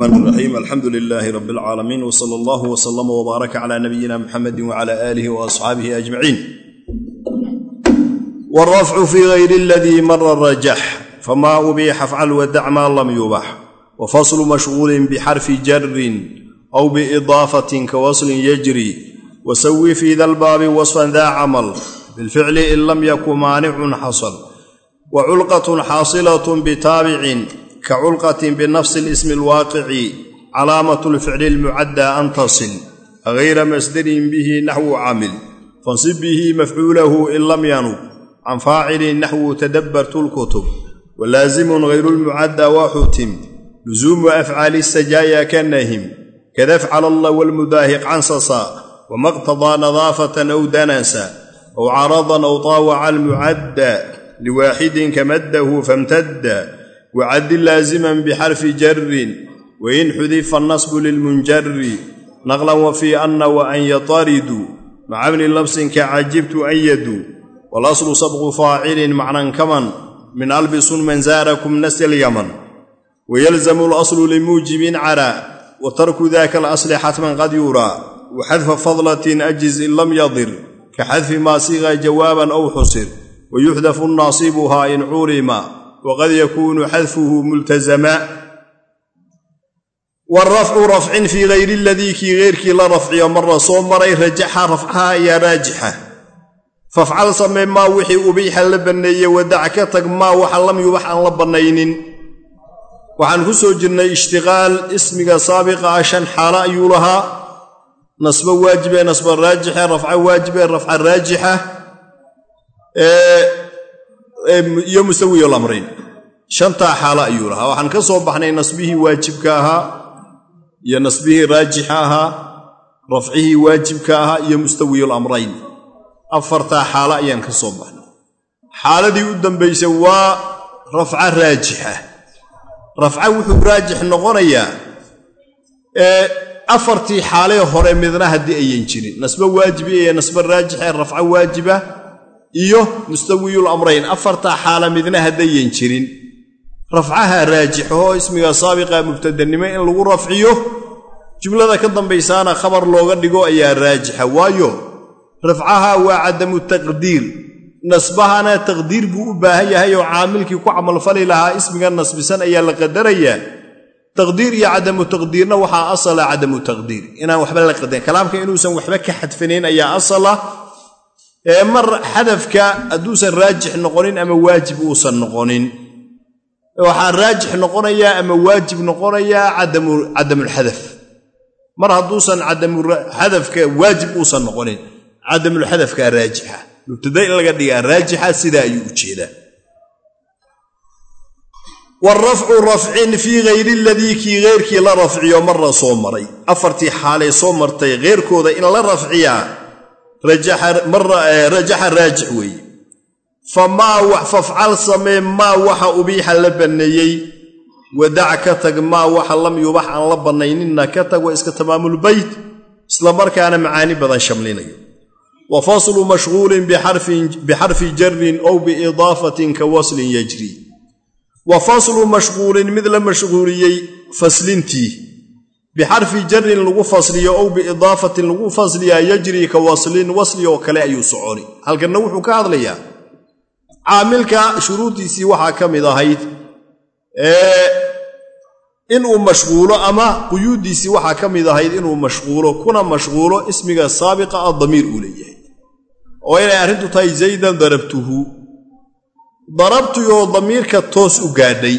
raxiim alxamdu lilaahi rab alcaalamiin wsala allahu wslama wbaaraka cala nabiyina muxamedi wcala aalihi waasxaabihi ajmaciin wrafcu fi gayri aladii mara rajax fama ubiixa fcal wadac maa lam yubax wafaslu mashguulin bixarfi jarin aw biidaafatin kawaslin yajri. Wasawi fi da lbaabi wasfan daa camal bilficli in lam yaku maanicun xasal waculqatun xaasilatun bitaabicin kaculqatin binafsi lismi alwaaqici calaamatu lficli lmucaddaa an tasil gayra masdarin bihi naxwu camil fansib bihi mafcuulahu in lam yanub can faacilin naxwu tadabbartu lkutub walaazimun hayru lmucaddaa waaxutim luzuumu afcaali sajaaya ka nahim kadafcal allah walmudaahiq cansasa wamaqtadaa nadaafatan aw danasa aw caradan aw taawaca almucadda liwaaxidin kamaddahu famtadda wacaddi laaziman bixarfi jarin wain xudifa annasbu lilmunjari naqlan wa fii anna wa an yataridu maca bni labsin ka cajibtu an yadu walaslu sabqu faacilin macnan kaman min albisun man zaarakum nasl yaman wayalzamu alaslu limuujibin caraa wa tarku daka alasli xatman qad yuraa waxadfa fadlatin ajiz in lam yadir ka xadfi maa siqa jawaaban aw xusir wayuxdafu naasibuhaa in curima wqad yakuunu xadfuhu multazama warafcu rafcin fii gayri aladii kii geyrkii la rafciyo mara soo maray rajaxa rafcaha ayaa raajixa fafcal samee maa wixii ubiixa la banneeye wadac ka tag maa waxa lam yubax aan la bannaynin waxaan ku soo jirnay ishtiqaal ismiga saabiqa ah shan xaalo ayuu lahaa nasbo waajibee nasba raajixe rafca waajibee rafca raajixa iyo musawiyo lamrayn shantaa xaalo ayuu lahaa. Waxaan ka soo baxnay nasbihii waajibka ahaa iyo nasbihii raajixa ahaa rafcihii waajibka ahaa iyo mustawiyul amrayn afartaa xaalo ayaan ka soo baxnay. Xaaladii u dambaysay waa rafca raajixa. Rafca wuxuu raajix noqonayaa afartii xaalee hore midna haddii ayan jirin. Nasbo waajibi iyo nasbo raajixa rafco waajiba iyo mustawiyul amrayn afartaa xaala midna haddayan jirin. Rafcaha raajixahoo ismiga saabiqa mubtadanimo in lagu rafciyo jumlada ka dambaysaana khabar looga dhigo ayaa raajixa. Waayo rafcaha waa cadamu taqdiir. Nasbahana taqdiir buu u baahan yahay oo caamilkii ku camalfali lahaa ismiga nasbisan ayaa la qadarayaa. Taqdiir iyo cadamu taqdiirna waxaa asala cadamu taqdiir. Inaan waxba la qadarin kalaamka inuusan waxba ka xadfanayn ayaa asala mar xadafka hadduusan raajix noqonin ama waajib uusan noqonin. Waxaa raajix noqonayaa ama waajib noqonayaa cadamulxadaf mar hadduusan cadamxadafka waajib uusan noqonin cadamulxadafka raajixa. Mubtada in laga dhigaa raajixa sidaa ayuu u jeedaa. Warafcu rafcin fii gayri aladii kii geyrkii la rafciyo marra soo maray. Afartii xaalee soo martay keyrkooda in la rafciyaa rajaxa raajix weeye. Famaa fafcal samee maa waxa ubiixa la banneeyey wadac ka tag maa waxa lam yubax aan la bannayninna ka tag waa iska tamaamulbeyt isla markaana macaani badan shamlinayo wa faslu mashguulin bixarfi jarin ow biidaafatin ka waslin yajri. Wa faslu mashguulin mid la mashguuliyey faslintii bixarfi jarin lagu fasliyo ow biidaafatin lagu fasliyaa yajri ka waslin wasli oo kale ayuu soconi halkanna wuxuu ka hadlayaa caamilka shuruuddiisii waxaa ka mid ahayd inuu mashquulo ama quyuuddiisii waxaa ka mid ahayd inuu mashquulo kuna mashquulo ismiga saabiqa a damiir uu leeyahay oo inay arrintu tahay zaydan darabtuhu darabtuyoo damiirka toos u gaadhay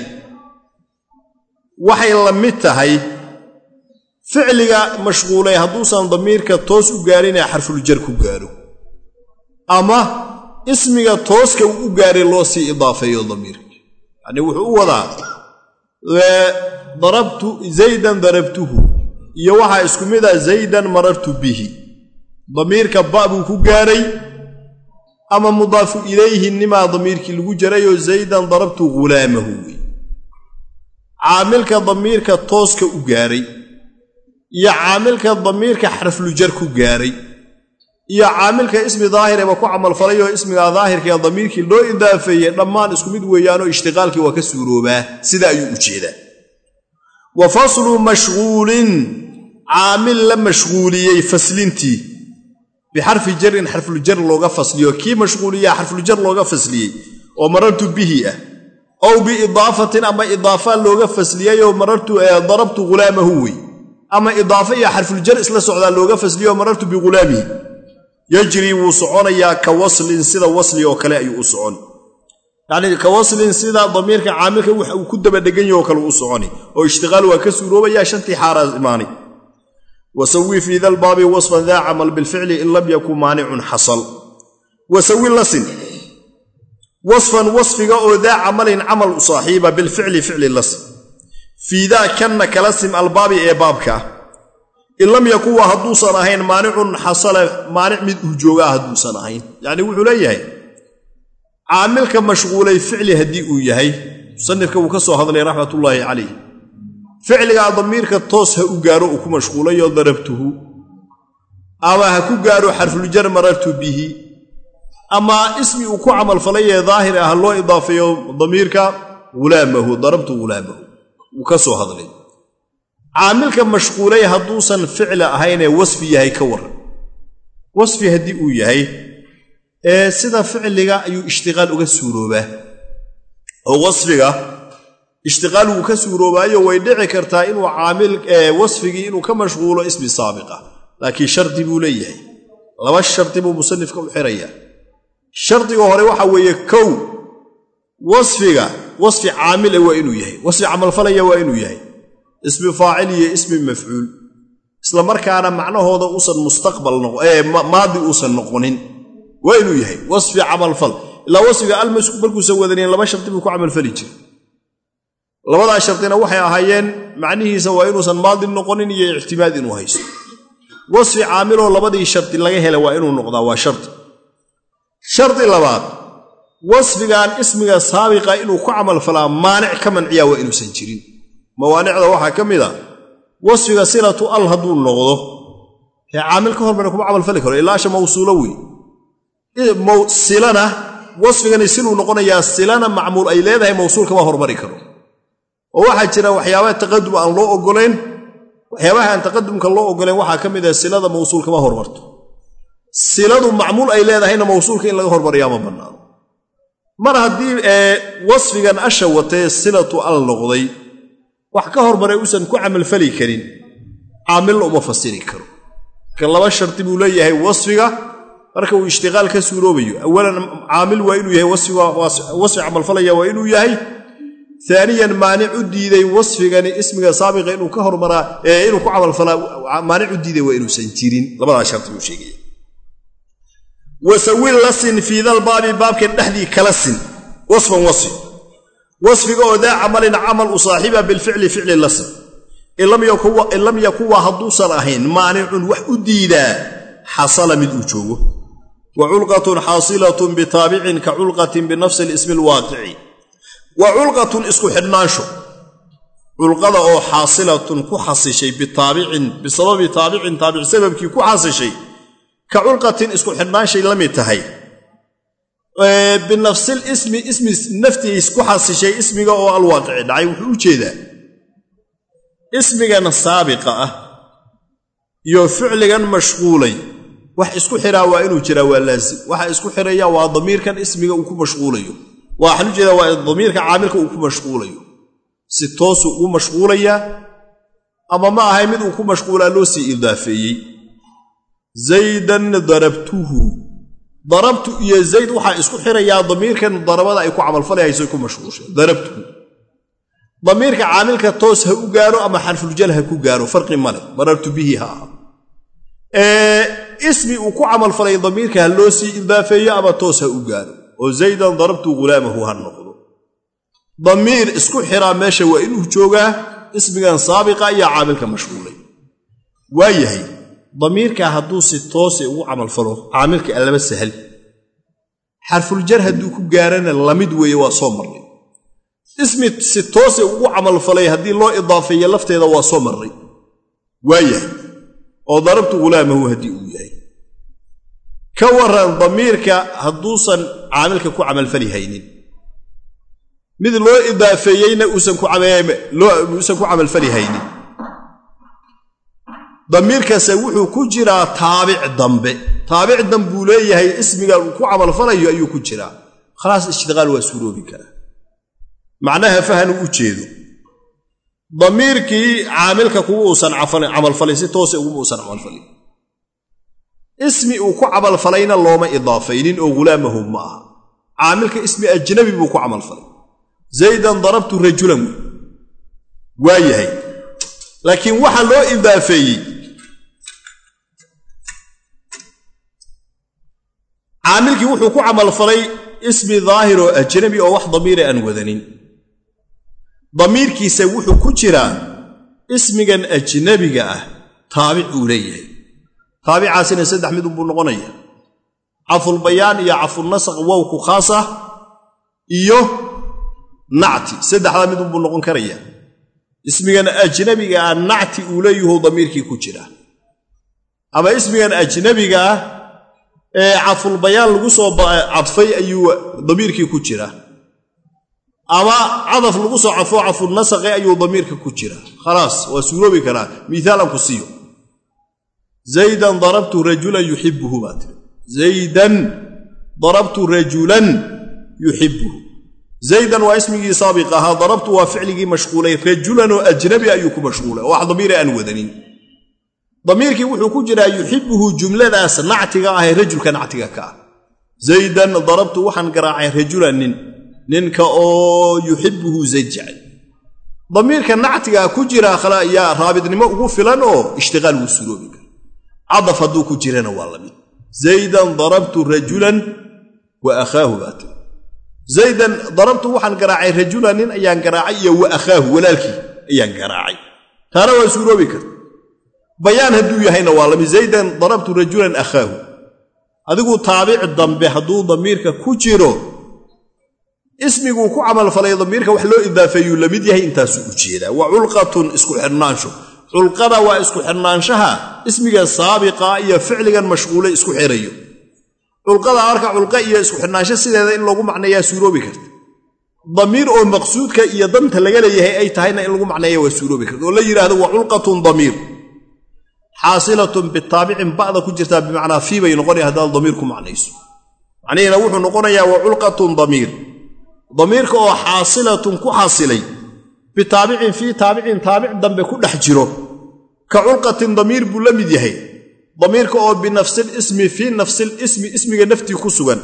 waxay la mid ficliga mashquulay hadduusan damiirka toos u gaadhinee xarfuljar ku gaadho ama ismiga tooska uu u gaadhay loo sii idaafeeyo damiirka yacnii wuxuu u wadaa darabtu zaydan darabtuhu iyo waxaa isku mid ah zaydan marartu bihi. Damiirka ba buu ku gaadhay ama mudaafu ilayhi nimaa damiirkii lagu jarayoo zaydan darabtu ghulaamahu wey caamilka damiirka tooska u gaadhay iyo caamilka damiirka xarflujar ku gaaray iyo caamilka ismi daahireba ku camalfalay oo ismiga daahirkaee damiirkii loo idaafeeyey dhammaan isku mid weeyaanoo ishtiqaalkii waa ka suuroobaa sida ayuu u jeedaa. Wa faslu mashquulin caamil la mashquuliyey faslintii bixarfi jarin xarfuljar looga fasliyo kii mashquuliyaa xarfuljar looga fasliyey oo marartu bihi ah ow biidaafatin ama idaafa looga fasliyeyoo marartu darabtu ghulaamahu wey ama idaafa iyo xarfuljar isla socdaa looga fasliyo marartu bighulaamihi yajrii wuu soconayaa ka waslin sida wasli oo kale ayuu u socon. Yacnii ka waslin sida damiirka caamilka waxa uu ku dabadhegan yaho kale u soconi. Oo ishtiqaal waa ka suuroobayaa shantii xaaraa imaanay wasawi fii da lbaabi wasfan daa camal bilficli in lam yakun maanicun xasal. Wasawi lasin. Wasfan wasfiga oo daa camalin camal saaxiiba bilficli ficli lasin fiidaa kanna kala sim albaabi ee baabka. In lam yakun waa hadduusan ahayn maanicun xasala maanic mid uu joogaa hadduusan ahayn. Yacnii wuxuu leeyahay caamilka mashquulay ficli haddii uu yahay musanifka wuu ka soo hadlay raxmatullaahi calayh. Ficligaa damiirka toos ha u gaaro uu ku mashquulayo darabtuhu ama ha ku gaaro xarfuljar marartu bihi ama ismi uu ku camalfalayee daahir ah loo idaafeeyo damiirka hulaamahu darabtu hulaamahu wuu ka soo hadlay. Caamilka mashquulay hadduusan ficli ahaynee wasfi yahay ka waran wasfi haddii uu yahay ee sida ficliga ayuu ishtiqaal uga suuroobaa. Oo wasfiga ishtiqaal wuu ka suuroobaayo way dhici kartaa inuu caamil wasfigii inuu ka mashquulo ismi saabiqa. Laakiin shardi buu leeyahay. Laba shardi buu musanifka u xirayaa. Shardiga hore waxa weeye kow wasfiga wasfi caamile waa inuu yahay. Wasfi camalfalaya waa inuu yahay. Ismi faacil iyo ismi mafcuul. Isla markaana macnahooda uusan mustaqbal maadi uusan noqonin. Waa inuu yahay. Wasfi camalfal. Ilaa wasfiga almasku markuusan wadanin laba shardi buu ku camalfali jiray. Labadaa shardina waxay ahaayeen macnihiisa waa inuusan maadi noqonin iyo ictimaad inuu haysto. Wasfi caamiloo labadii shardi laga hela waa inuu noqdaa waa shardi shardi labaad wasfigan ismiga saabiqa inuu ku camalfalaa maanic ka manciyaa waa inuusan jirin. Mawaanicda waxaa ka mid a wasfiga silatu al hadduu noqdo. Ee caamil ka hormara kuma camalfali karo ilaasha mawsuulo wey. Silana wasfigani siluu noqonayaa silana macmuul ay leedahay mawsuul kama hormari karo. Oo waxaa jira waxyaabaha taqadum aan loo ogolayn waxyaabaha aan taqadumka loo ogolayn waxaa ka mid ah silada mawsuul hormarto. Siladu macmuul ay leedahayna mawsuulka in laga hormariyaa ma bannaano mar haddii wasfigan asha watee silatu al noqday wax ka hormaray uusan ku camalfali karin caamilna uma fasiri karo. Marka laba shardi buu leeyahay wasfiga marka uu ishtiqaal ka suuroobayo. Awalan caamil waa inuu yahay wasfi camalfalaya waa inuu yahay. Aaniyan maanic u diiday wasfigani ismiga saabiqa inuu ka hormaraa inuu ku camalfalaa maanic u diiday waa inuusan jirin. Labadaa shardi buu sheegaya wasawil lasin fiidalbaabi baabkan dhexdii kala sin. Wasfan wasfi wasfiga oo daa camalin camal u saaxiiba bilficli ficli lasin. In lam yakuwa hadduusan ahayn maanicun wax u diidaa xasala mid uu joogo. Wa culqatun xaasilatun bitaabicin ka culqatin binafsi lismi alwaaqici wa culqatun isku xidhnaansho. Culqada oo xaasilatun ku xasishay bitaabicin bisababi taabicin taabic sababkii ku xasishay ka culqatin isku xidhnaanshay la mid tahay binafsil ismi ismi naftiis ku xasishay ismiga oo alwaaqici dhacay wuxuu u jeedaa. Ismigan saabiqa ah iyo ficligan mashquulay. Wax isku xiraa waa inuu jiraa waa laazim. Waxa isku xiraya waa damiirkan ismiga uu ku mashquulayo. Waxaan u jeedaa waa damiirka caamilka uu ku mashquulayo. Si toosuu ugu mashquulayaa ama ma ahay mid uu ku mashquulaa loo sii idaafeeyey zaydan darabtuhu darabtu iyo zayd waxaa isku xirayaa damiirkan darabada ay ku camalfalayhayso ku mashquulshay darabtuhu damiirka caamilka toos ha u gaaro ama xarfuljal ha ku gaaro farqi male marartu bihi ha. Aha ismi uu ku camalfalay damiirka ha loo sii idaafeeyo ama toos ha u gaaro. Oo zaydan darabtu ghulaamahu ha noqdo. damiir isku xiraa meesha waa inuu joogaa ismigan saabiqa iyo caamilka mashquulay. Waa damiirka hadduu si toose ugu camalfalo caamilka allaba sahal. Xarfuljar hadduu ku gaarana la mid weeye waa soo marray ismi si toose ugu camalfalay haddii loo idaafeeyo lafteeda waa soo marray waa yahay. Oo darabtu ghulaamahu haddii uu yahay. Ka waran damiirka hadduusan caamilka ku camalfali haynin. Mid loo idaafeeyeyna uusan ku camalfali haynin damiirkase wuxuu ku jiraa taabic dambe. Taabic dambuu leeyahay ismiga uu ku camalfalayo ayuu ku jiraa. Khalaas ishtiqaal waa suuroobi karaa. Macnaha fahanu u jeedo. Damiirkii caamilka kuwa uusan camalfalin si toose uguma uusan camalfalin ismi uu ku camalfalayna looma idaafaynin oo ghulaamahu ma aha. Caamilka ismi ajnabi buu ku camalfalay zaydan darabtu rajulan waa yahay laakiin waxa loo idaafeeyey caamilkii wuxuu ku camalfalay ismi daahir oo ajnabi oo wax damiira aan wadanin. Damiirkiisa wuxuu ku jiraa ismigan ajnabiga ah taabic uu leeyahay. Taabicaasina saddex mid unbuu noqonaya. Cafulbayaan iyo cafulnasaq wowku khaas ah iyo nacti saddexdaa mid unbuu noqon karaya ismigan ajnabiga ah nacti uu leeyahu damiirkii ku jira. Ama ismigan ajnabiga ah ee cafulbayaan lagu soo cadfay ayuu damiirkii ku jira. Ama cadaf lagu soo cafo cafulnasaqe ayuu damiirka ku jira. Khalaas waa suuroobi karaa. Miaalan ku siiyo. Zaydan darabtu rajulan yuxibuhu baa tiri zaydan darabtu rajulan yuxibuhu zaydan waa ismigii saabiq ahaa darabtu waa ficligii mashquulay rajulan oo ajnabi ayuu ku mashquulay oo wax damiira aan wadanin damiirkii wuxuu ku jiraa yuxibuhu jumladaas nactiga ah ee rajulka nactiga ka ah zaydan darabtu waxaan garaacay rajulan nin ninka oo yuxibuhu zayd jecel damiirka nactigaa ku jira yaa raabidnimo ugu filan oo ishtiqaal wuu suroobi kara cadaf hadduu ku jirana waa la mid zaydan darabtu rajulan wa akhaahu baa zaydan darabtu waxaan garaacay rajulan nin ayaan garaacay iyo wa akhaahu walaalkii ayaan garaacay. Taana waa suuroobi karta bayaan hadduu yahayna waa la mid zaydan darabtu rajulan akhaahu. Adigu taabic dambe hadduu damiirka ku jiro ismiguu ku camalfalay damiirka wax loo idaafeeyuu la mid yahay intaasuu u jeedaa. Wa culqatun isku xidhnaansho culqada waa isku xidhnaanshaha ismiga saabiqa iyo ficligan mashquule isku xirayo culqada marka culqa iyo isku xidhnaansho sideeda in lagu macneeyaa suuroobi karta. Damiir oo maqsuudka iyo danta laga leeyahay ay tahayna in lagu macneeya waa suuroobi karta. Oo la yidhaahdo wa culqatun damiir. Xaasilatun bitaabicin ba'da ku jirtaa bimacnaa fii bay noqonaya haddaad damiir ku macnayso. Macnihiina wuxuu noqonayaa wa culqatun damiir. Damiirka oo xaasilatun ku xasilay bitaabicin fii taabicin taabic dambe ku dhex jiro. Ka culqatin damiir buu la mid yahay damiirka oo binafsil ismi fii nafsil ismi ismiga naftii ku sugan.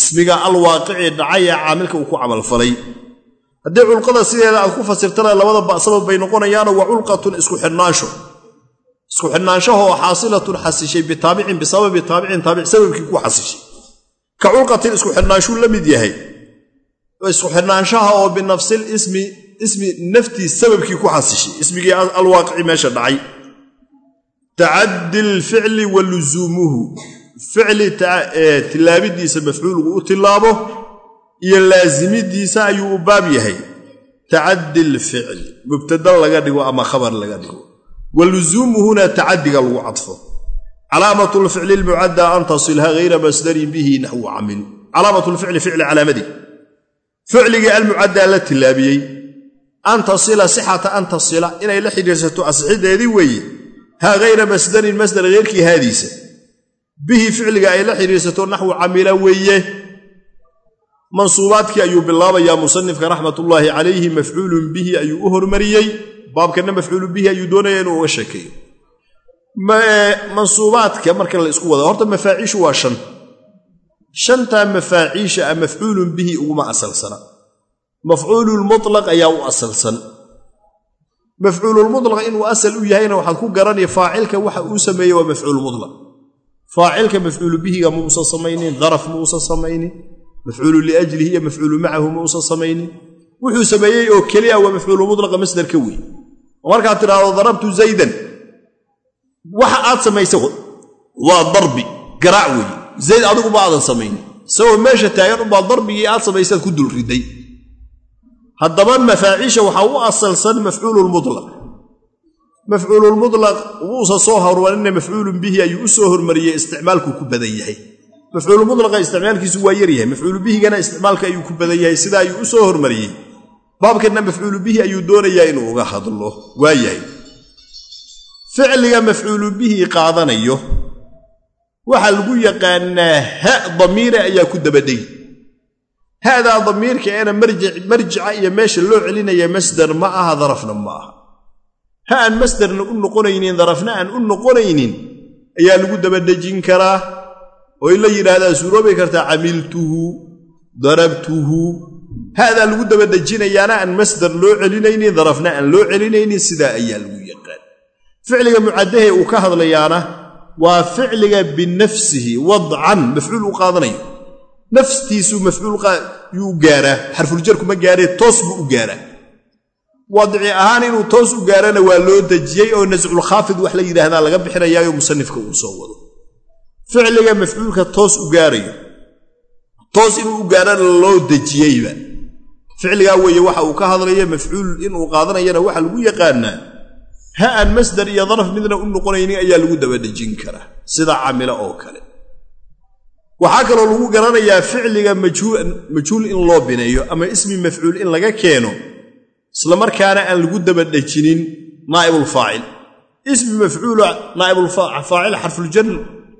Ismiga alwaaqici dhacay ee caamilka uu ku camalfalay haddii culqada sideeda aad ku fasirtana labada ba'sabab bay noqonayaano wa culqatun isku xidhnaansho. Isku xidhnaanshahoo xaasilatun xasishay bitaabicin bisababi taabicin taabic sababkii ku xasishay. Ka culqatin isku xidhnaanshuu la mid yahay. Isku xidhnaanshaha oo binafsil ismi ismi naftii sababkii ku xasishay. Ismigii alwaaqici meesha dhacay tacaddi lficli wa lusuumuhu ficli tilaabidiisa mafcuulgu u tilaabo iyo laasimidiisa ayuu u baab yahay. Tacaddi lficli mubtada laga dhigo ama khabar laga dhigo. Wa lusuumuhuna tacadiga lagu cadfo. Calaamatu lficli lmucadda an tasilha hayra masdarin bihi naxwu camin calaamat lficli ficli calaamadii ficligii almucaddaa la tilaabiyey. An tasila sixata an tasila. Inay la xidhiirsato asixideedii weeye haa hayra masdarin masdar heyrkii haadiisa. Bihi ficliga ay la xidhiirsato naxwu camila weeye. Mansuubaadkii ayuu bilaabayaa musanifka raxmatullaahi calayhi mafcuulun bihi ayuu u hormariyey. Baabkanna mafcuulu bihi ayuu doonaya inuu uga sheekeeyo. Mansuubaadka marka la isku wada horta mafaaciishu waa shan. Shantaa mafaaciisha a mafcuulun bihi uguma asalsana. Mafcuululmutlaq ayaa u asalsan mafcuululmutlaq inuu asal u yahayna waxaad ku garanaya faacilka waxa uu sameeyey waa mafcuulmutlaq faacilka mafcuulu bihiga ma uusan samaynin daraf ma uusan samaynin mafcuulu liajlihi iyo mafcuulu macahu ma uusan samaynin. Wuxuu sameeyey oo keliya waa mafcuulumutlaqa masdarka wey markaad tidhaahdo darabtu zaydan waxa aad samaysa waa darbi garaac weeye zayd adigu ma aadan samaynin. Isagoo meesha taagan unbaa darbigii aad samaysaad ku dul riday haddaba mafaaciisha waxaa u asalsan mafcuululmutlaq mafcuululmutlaq wuusa soo hormarina mafcuulun bihi ayuu u soo hormariyey isticmaalkuu ku badan yahay. Mafcuulumutlaqa isticmaalkiisu waa yaryahay mafcuulu bihigana isticmaalka ayuu ku badan yahay sida ayuu u soo hormariyey. Baabkanna mafcuulu bihi ayuu doonayaa inuu uga hadlo waayahay ficliga mafcuulu bihi qaadanayo waxaa lagu yaqaanaa ha damiire ayaa ku dabadhegi ha'daa damiirka eena marjica iyo meesha loo celinaya masdar ma aha darafna ma aha ha aan masdarna u noqonaynin darafna aan u noqonaynin ayaa lagu dabadhejin karaa oo in la yidhaahdaa suuroobi kartaa camiltuhu darabtuhu ha'daa lagu dabadhejinayaana aan masdar loo celinaynin darafna aan loo celinaynin sidaa ayaa lagu yaqaan ficliga mucaddahe uu ka hadlayaana waa ficliga binafsihi wadcan mafcuul u qaadanayo naftiisuu mafcuul yuu gaaraa xarfuljarku ma gaaree toos buu u gaaraa. Wadci ahaan inuu toos u gaarana waa loo dejiyey oo nasculkhaafid wax la yidhaahdaa laga bixinayaayo musanifka uu soo wado. Ficliga mafcuulka toos u gaarayo toos inuu u gaarana loo dejiyeyba. Ficligaa weeye waxa uu ka hadlaya mafcuul inuu qaadanayana waxa lagu yaqaanaa ha aan masdar iyo daraf midna u noqonaynin ayaa lagu dabadhejin karaa sida camilo oo kale waxaa kaloo lagu garanayaa ficliga majhuul in loo bineeyo ama ismi mafcuul in laga keeno islamarkaana aan lagu dabadhejinin naa'ibulfaacil ismi mafcuula naa'ibulfaacil xarfuljar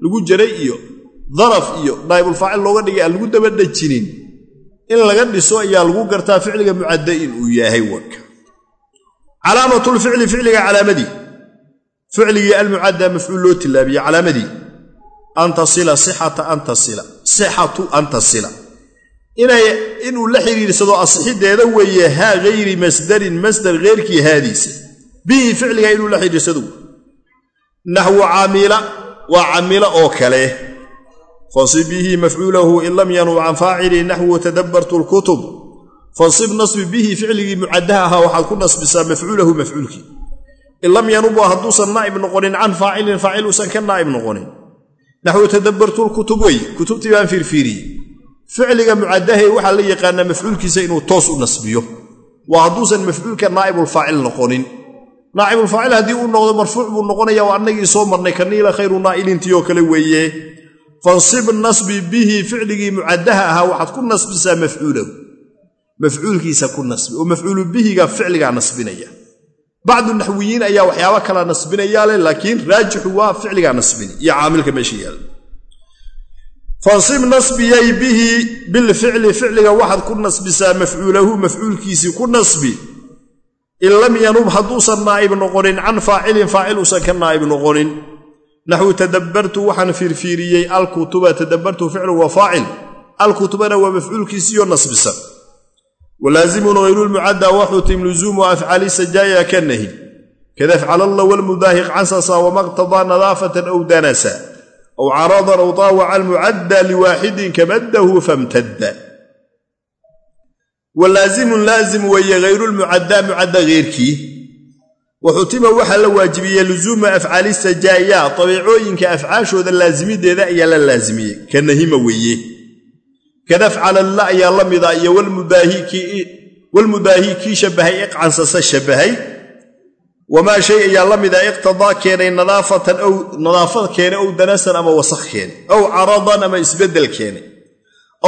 lagu jaray iyo daraf iyo naa'ibulfaacil looga dhigay aan lagu dabadhejinin in laga dhiso ayaa lagu gartaa ficliga mucadda inuu yahay waka calaamatulficli ficliga calaamadii ficligii almucadda mafcuul loo tilaabiye calaamadii an tasila sixata an tasila sixatu an tasila. Inuu la xidhiirsado asixideeda weeye haa hayri masdarin masdar heyrkii haadiisa. Bihi ficliga inuu la xidhiirsado naxwu caamila waa camila oo kale. Fansib bihi mafcuulahu in lam yanub can faacili naxwu tadabbartu lkutub fansib nasbi bihi ficligii mucaddaha ahaa waxaad ku nasbisaa mafcuulahu mafcuulkii. In lam yanub hadduusan naa'ib noqonin can faacilin faacil uusan ka naa'ib noqonin naxwu tadabbartu lkutub wey kutubtii baan fiirfiiriyey ficliga mucaddahe waxaa la yaqaanaa mafcuulkiisa inuu toos u nasbiyo waa hadduusan mafcuulka naa'ibulfaacil noqonin naa'ibulfaacil haddii uu noqdo marfuuc buu noqonaya waa annagii soo marnay kaniila khayru naa'ilintii oo kale weeye fansib nasbi bihi ficligii mucaddaha ahaa waxaad ku nasbisaa mafcuulahu mafcuulkiisa ku nasbi oo mafcuulu bihiga ficligaa nasbinaya bacdu naxwiyiin ayaa waxyaaba kala nasbinayaa leh laakiin raajixu waa ficligaa nasbini iyo caamilka meesha yaalla fansib nasbiyay bihi bilficli ficliga waxaad ku nasbisaa mafcuulahu mafcuulkiisii ku nasbi. In lam yanub hadduusan naa'ib noqonin can faacilin faacil uusan ka naa'ib noqonin. Naxwu tadabbartu waxaan fiirfiiriyey alkutuba tadabbartu ficlu wa faacil. Alkutubana waa mafcuulkiisiiyo nasbisan walaazimun hayrulmucadda waxutim luzuumu afcaali sajaaya ka nahi kadafcalalla walmudaahiq cansasa wamaqtadaa nadaafatan aw danasa aw caradan aw taawaca almucadda liwaaxidin kamaddahu famtadda walaazimun laazim weeye hayrulmucadda mucadda heyrkii waxutima waxaa la waajibiyey luzuuma afcaali sajaaya dabeecooyinka afcaashooda laasimideeda ayaa la laasimiyey ka nahima weeye kadafcalalla ayaa la mida iyo walmudaahi kii shabbahay iqcansasa shabbahay wamaa shay ayaa la mida iqtadaa keenay nadaafatan ow nadaafad keene ow danasan ama wasakh keene ow caradan ama isbeddel keene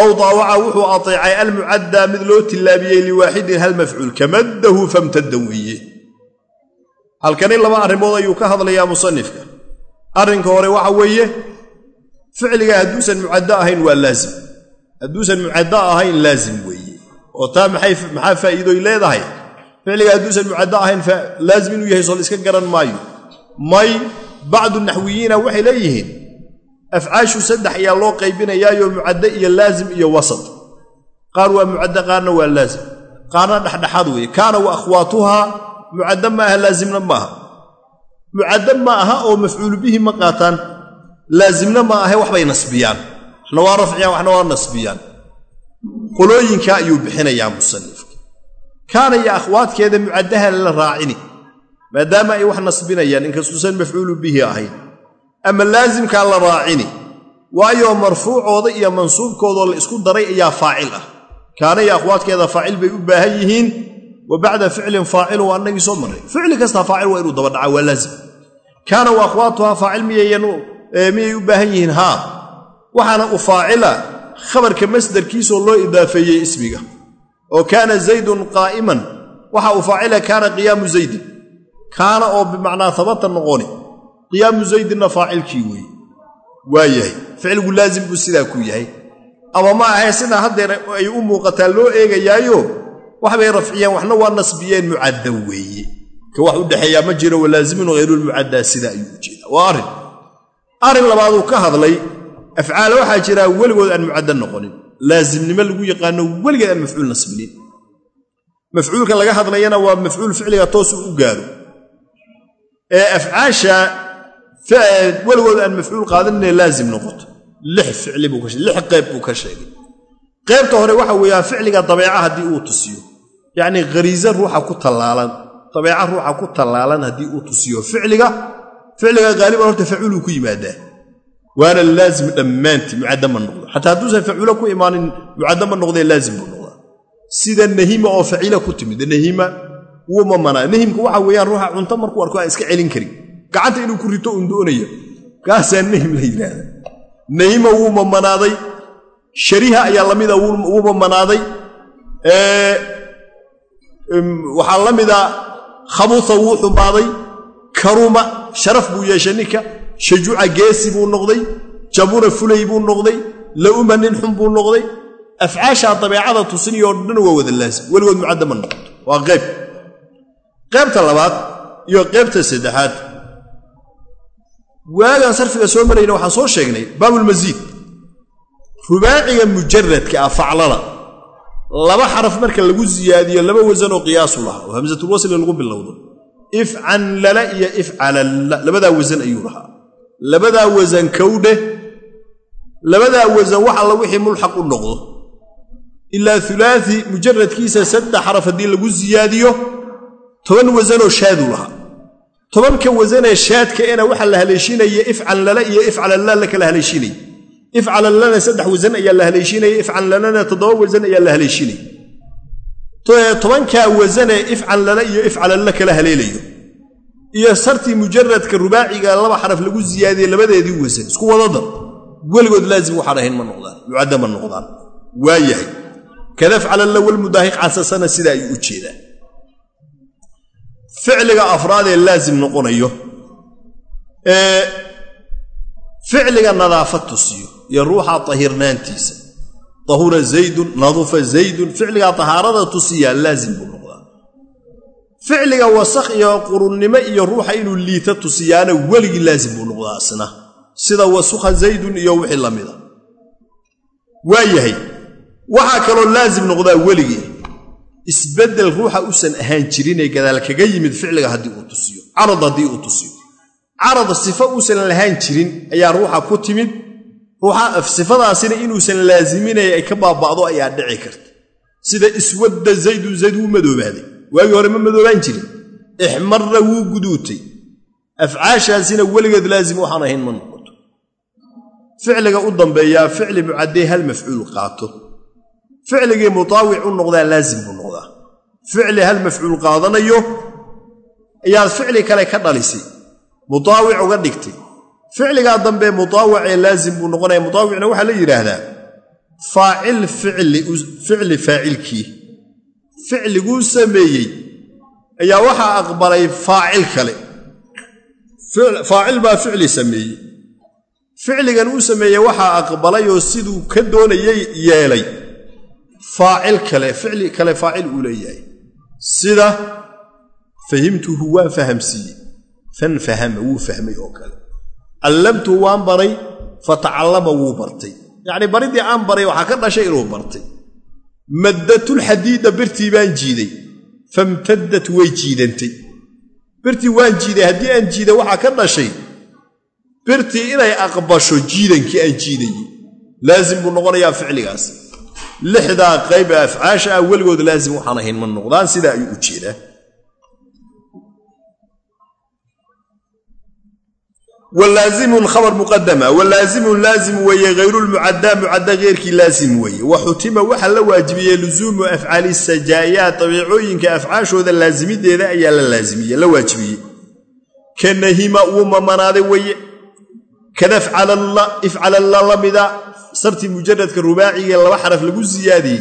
ow daawaca wuxuu ateecay almucaddaa mid loo tillaabiyey liwaaxidin hal mafcuul kamaddahu famtadda weeye. Halkani laba arrimood ayuu ka hadlayaa musanifka arrinka hore waxa weeye ficliga hadduusan mucaddo ahayn waa laazim hadduusan mucaddo ahayn laazim weeye. oo taa maxaa faa'iidoy leedahay? Ficliga hadduusan mucaddo ahayn laazim inuu yahay soo iska garan maayo. May bacdu naxwiyiina waxay leeyihiin afcaashu saddex ayaa loo qaybinayaayo mucaddo iyo laazim iyo wasat qaar waa mucaddo qaarna waa laazim. Qaarna dhexdhexaad weeye. Kaana wa akhwaatuhaa mucaddo ma aha laazimna ma aha. Mucaddo ma aha oo mafcuulu bihi ma qaataan. Laazimna ma ahe waxbay nasbiyaan waxna waa rafciyaan waxna waa nasbiyaan. Qolooyinka ayuu bixinayaa musanifka. Kaana iyo akhwaadkeeda mucaddaha la raacini maadaama ay wax nasbinayaan inkastuusan mafcuulu bihi ahayn. Ama laasimkaa la raacini waayo marfuucooda iyo mansuubkoodoo la isku daray ayaa faacil ah. Kaana iyo akhwaadkeeda faacil bay u baahan yihiin wa bacda ficlin faacilun waa annagii soo marray ficli kastaa faacil waa inuu dabadhaca waa laazim. Kaana wa akhwaatuhaa faacil miyay u baahan yihiin? Haa waxaana u faacila khabarka masdarkiisoo loo idaafeeyey ismiga. oo kaana zaydun qaa'iman. waxa uu faacila kaana qiyaamu zaydin. kaana oo bimacnaa habata noqoni. qiyaamu zaydinna faacilkii weeye waa yahay. ficligu laazim buu sidaa ku yahay. ama ma ahae sidaa haddeer ay u muuqataa loo eegayaayo waxbay rafciyeen waxna waa nasbiyeen mucadda weeye. ka wax u dhexeeyaa ma jiro walaazimun hayrulmucaddaa sida ayuu u jeedaa. waa arrin. arrin labaaduu ka hadlay afcaal waxaa jira weligood aan mucadda noqonin. Laazimnimo lagu yaqaano weligeed aan mafcuul nasbinin. Mafcuulka laga hadlayana waa mafcuul ficliga toosuu u gaaro. Ee afcaasha weligood aan mafcuul qaadaninee laazim noqoto. Lix qayb buu ka sheegay. Qaybta hore waxa weeyaan ficliga dabeeca haddii uu tusiyo. Yacnii khariisa ruuxa ku tallaalan dabeeca ruuxa ku tallaalan haddii uu tusiyo. Ficliga ficliga haaliban horta facuuluu ku yimaadaa waana laazim dhammaantii mucadda ma noqdo. Xataa hadduusan facuulo ku imaanin mucadda ma noqdee laazim buu noqdaa. Sida nahima oo faciila ku timid nahima wuu mamanaa nahimka waxa weeyaan ruuxa cunto markuu arko aan iska celin karin. Gacanta inuu ku rito uun doonayo kaasaa nahim la yidhaahda nahima wuu mamanaaday shariha ayaa lamida wuu mamanaaday waxaa la mida khabuusa wuu xumaaday. Karuma sharaf buu yeeshay ninka shajuuca geesi buu noqday jabuna fulay buu noqday la'uma nin xun buu noqday. Afcaashaa dabeecada tusinayoo dhan waa wada laazim weligood mucadda ma noqoto waa qayb qaybta labaad iyo qaybta saddexaad. Waagaan sarfiga soo marayna waxaan soo sheegnay baabulmasiid rubaaciga mujaradka ah faclada. Laba xaraf marka lagu siyaadiyo laba wasanoo qiyaasu lahaa oo hamsatulwasli lagu bilowdo. Ifcanlala iyo ifcalalla labadaa wasan ayuu lahaa labadaa wasan kowdhe labadaa wasan wax alla wixii mulxaq u noqdo. Ilaa ulaai mujaradkiisa saddex xaraf haddii lagu siyaadiyo toban wasanoo shaaduu lahaa. Tobanka wasanee shaadka ena waxaa la haleeshinaya ifcanlala iyo ifcalalla la kala haleeshinaya ifcalallana saddex wasan ayaa la haleeshinaya ifcanlalana toddoba wasan ayaa la haleeshinaya tobankaa wasanee ifcanlala iyo ifcalalla kala haleelayo iyo sartii mujaradka rubaaciga laba xaraf lagu siyaadiye labadeedii wasan isku waddada weligood laazim waxaan ahayn ma noqdaan. Mucadda ma noqdaan. Waa yahay. Kadafcalalla walmudaahiq casasana sida ayuu u jeedaa. Ficliga afraadee laazim noqonayo ee ficliga nadaafad tusiyo iyo ruuxa tahirnaantiisa. Tahura zaydun nadufa zaydun ficliga tahaarada tusiyaa laazim buu ficliga wasakh iyo qurunnimo iyo ruuxa inuu liita tusiyaana weligii laazim buu noqdaa asna. Sida wasukha zaydun iyo wixii la mida waa yahay waxaa kaloo laazim noqdaa weligii. Isbeddel ruuxa usan ahaan jirinee gadaal kaga yimid ficliga haddii uu tusiyo. Carad haddii uu tusiyo. Carad sifo uusan lahaan jirin ayaa ruuxa ku timid. Sifadaasina inuusan laaziminaya ay ka baaba'do ayaa dhici karta. Sida iswadda zaydun zayd wuu madoobaaday waagii hore ma madoobaan jirin. Ixmarra wuu guduutay. Afcaashaasina weligeed laazim waxaan ahayn ma noqoto. Ficliga u dambeeyaa ficli mucaddee hal mafcuul qaato. Ficligii mutaawic u noqdaa laazim buu noqdaa. Ficli hal mafcuul qaadanayo ayaad ficli kale ka dhalisay. Mutaawic uga dhigtay. Ficligaa dambe mutaawacee laazim buu noqonaya. Mutaawicna waxaa la yidhaahdaa faacil ficli faacilkii ficliguu sameeyey ayaa waxaa aqbalay faacil kale. Faacil baa ficli sameeyey. Ficligan uu sameeyey waxaa aqbalayoo siduu ka doonayay yeelay. Faacil kale ficli kale faacil uu leeyahay. Sida fahimtuhu waan fahamsiiyey. Fanfahama wuu fahmay oo kale. Callamtuhu waan baray fatacallama wuu bartay. Yacnii baridii aan baray waxaa ka dhashay inuu bartay maddatulxadiida birtii baan jiiday famtaddat way jiidantay. Birtii waan jiiday haddii aan jiiday waxaa ka dhashay birtii inay aqbasho jiidankii aan jiidayey laazim buu noqonayaa ficligaas. Lixdaa qayb ee afcaasha ah weligood laazim waxaan ahayn ma noqdaan sidaa ayuu u jeedaa walaazimun khabar muqadama walaazimun laazim weeye hayrulmucaddaa mucadda keyrkii laazim weeye wa xutima waxaa la waajibiyey lusuumu afcaali sajaayaa dabiicooyinka afcaashooda laazimideeda ayaa la waajibiyey ka nahima wuu mamanaaday weeye kadafcalalla la mida sartii mujaradka rubaacigae laba xaraf lagu siyaadiyey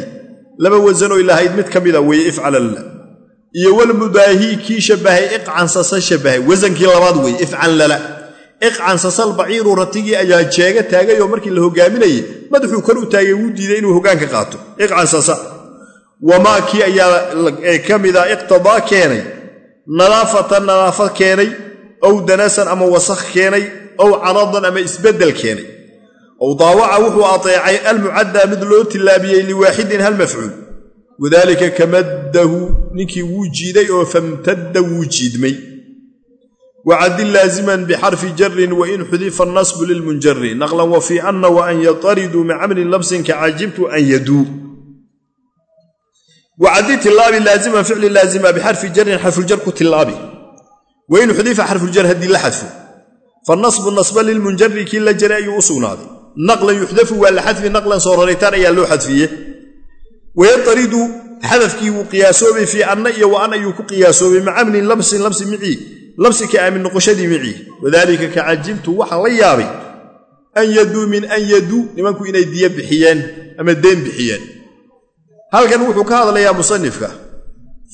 laba wasanoy lahayd mid ka mida weeye ifcalalla iyo walmudaahii kii shabbahay iqcansasa shabbahay wasankii labaad weeye ifcanlala iqcansasal baciiru ratigii ayaa jeega taagay oo markii la hogaaminayay madaxuu kor u taagay wuu diiday inuu hoggaanka qaato. Iqcansasa wamaa kii ayaa ka mida iqtadaa keenay nadaafatan nadaafad keenay ow danasan ama wasakh keenay ow caradan ama isbeddel keenay. Ow daawaca wuxuu ateecay almucaddaa mid loo tillaabiyey liwaaxidin hal mafcuul. Wadaalika kamaddahu ninkii wuu jiiday oo famtadda wuu jiidmay wacadin laaziman bixarfi jarin wain xudifa annasbu lilmunjari naqlan wa fii anna wa an yatariduu macamrin labsin kacajibtu an yaduu wacadi tilaabi laaziman ficli laazima bixarfi jarin xarfuljar ku tilaabi wain xudifa xarfuljar haddii la xadfo fanasbu nasba lilmunjari kii la jaray ayuu u sugnaaday naqlan yuxdafu waa la xadfi naqlan soo raritaan ayaa loo xadfiye wayataridu xadafkii wuu qiyaasoobay fii anna iyo wa an ayuu ku qiyaasoobay macamnin labsin labsi ka aamin noqoshadii micii wadaalika ka cajibtu waxaa la yaabay an yaduu min an yaduu nimanku inay diya bixiyeen ama deen bixiyeen. Halkan wuxuu ka hadlayaa musanifka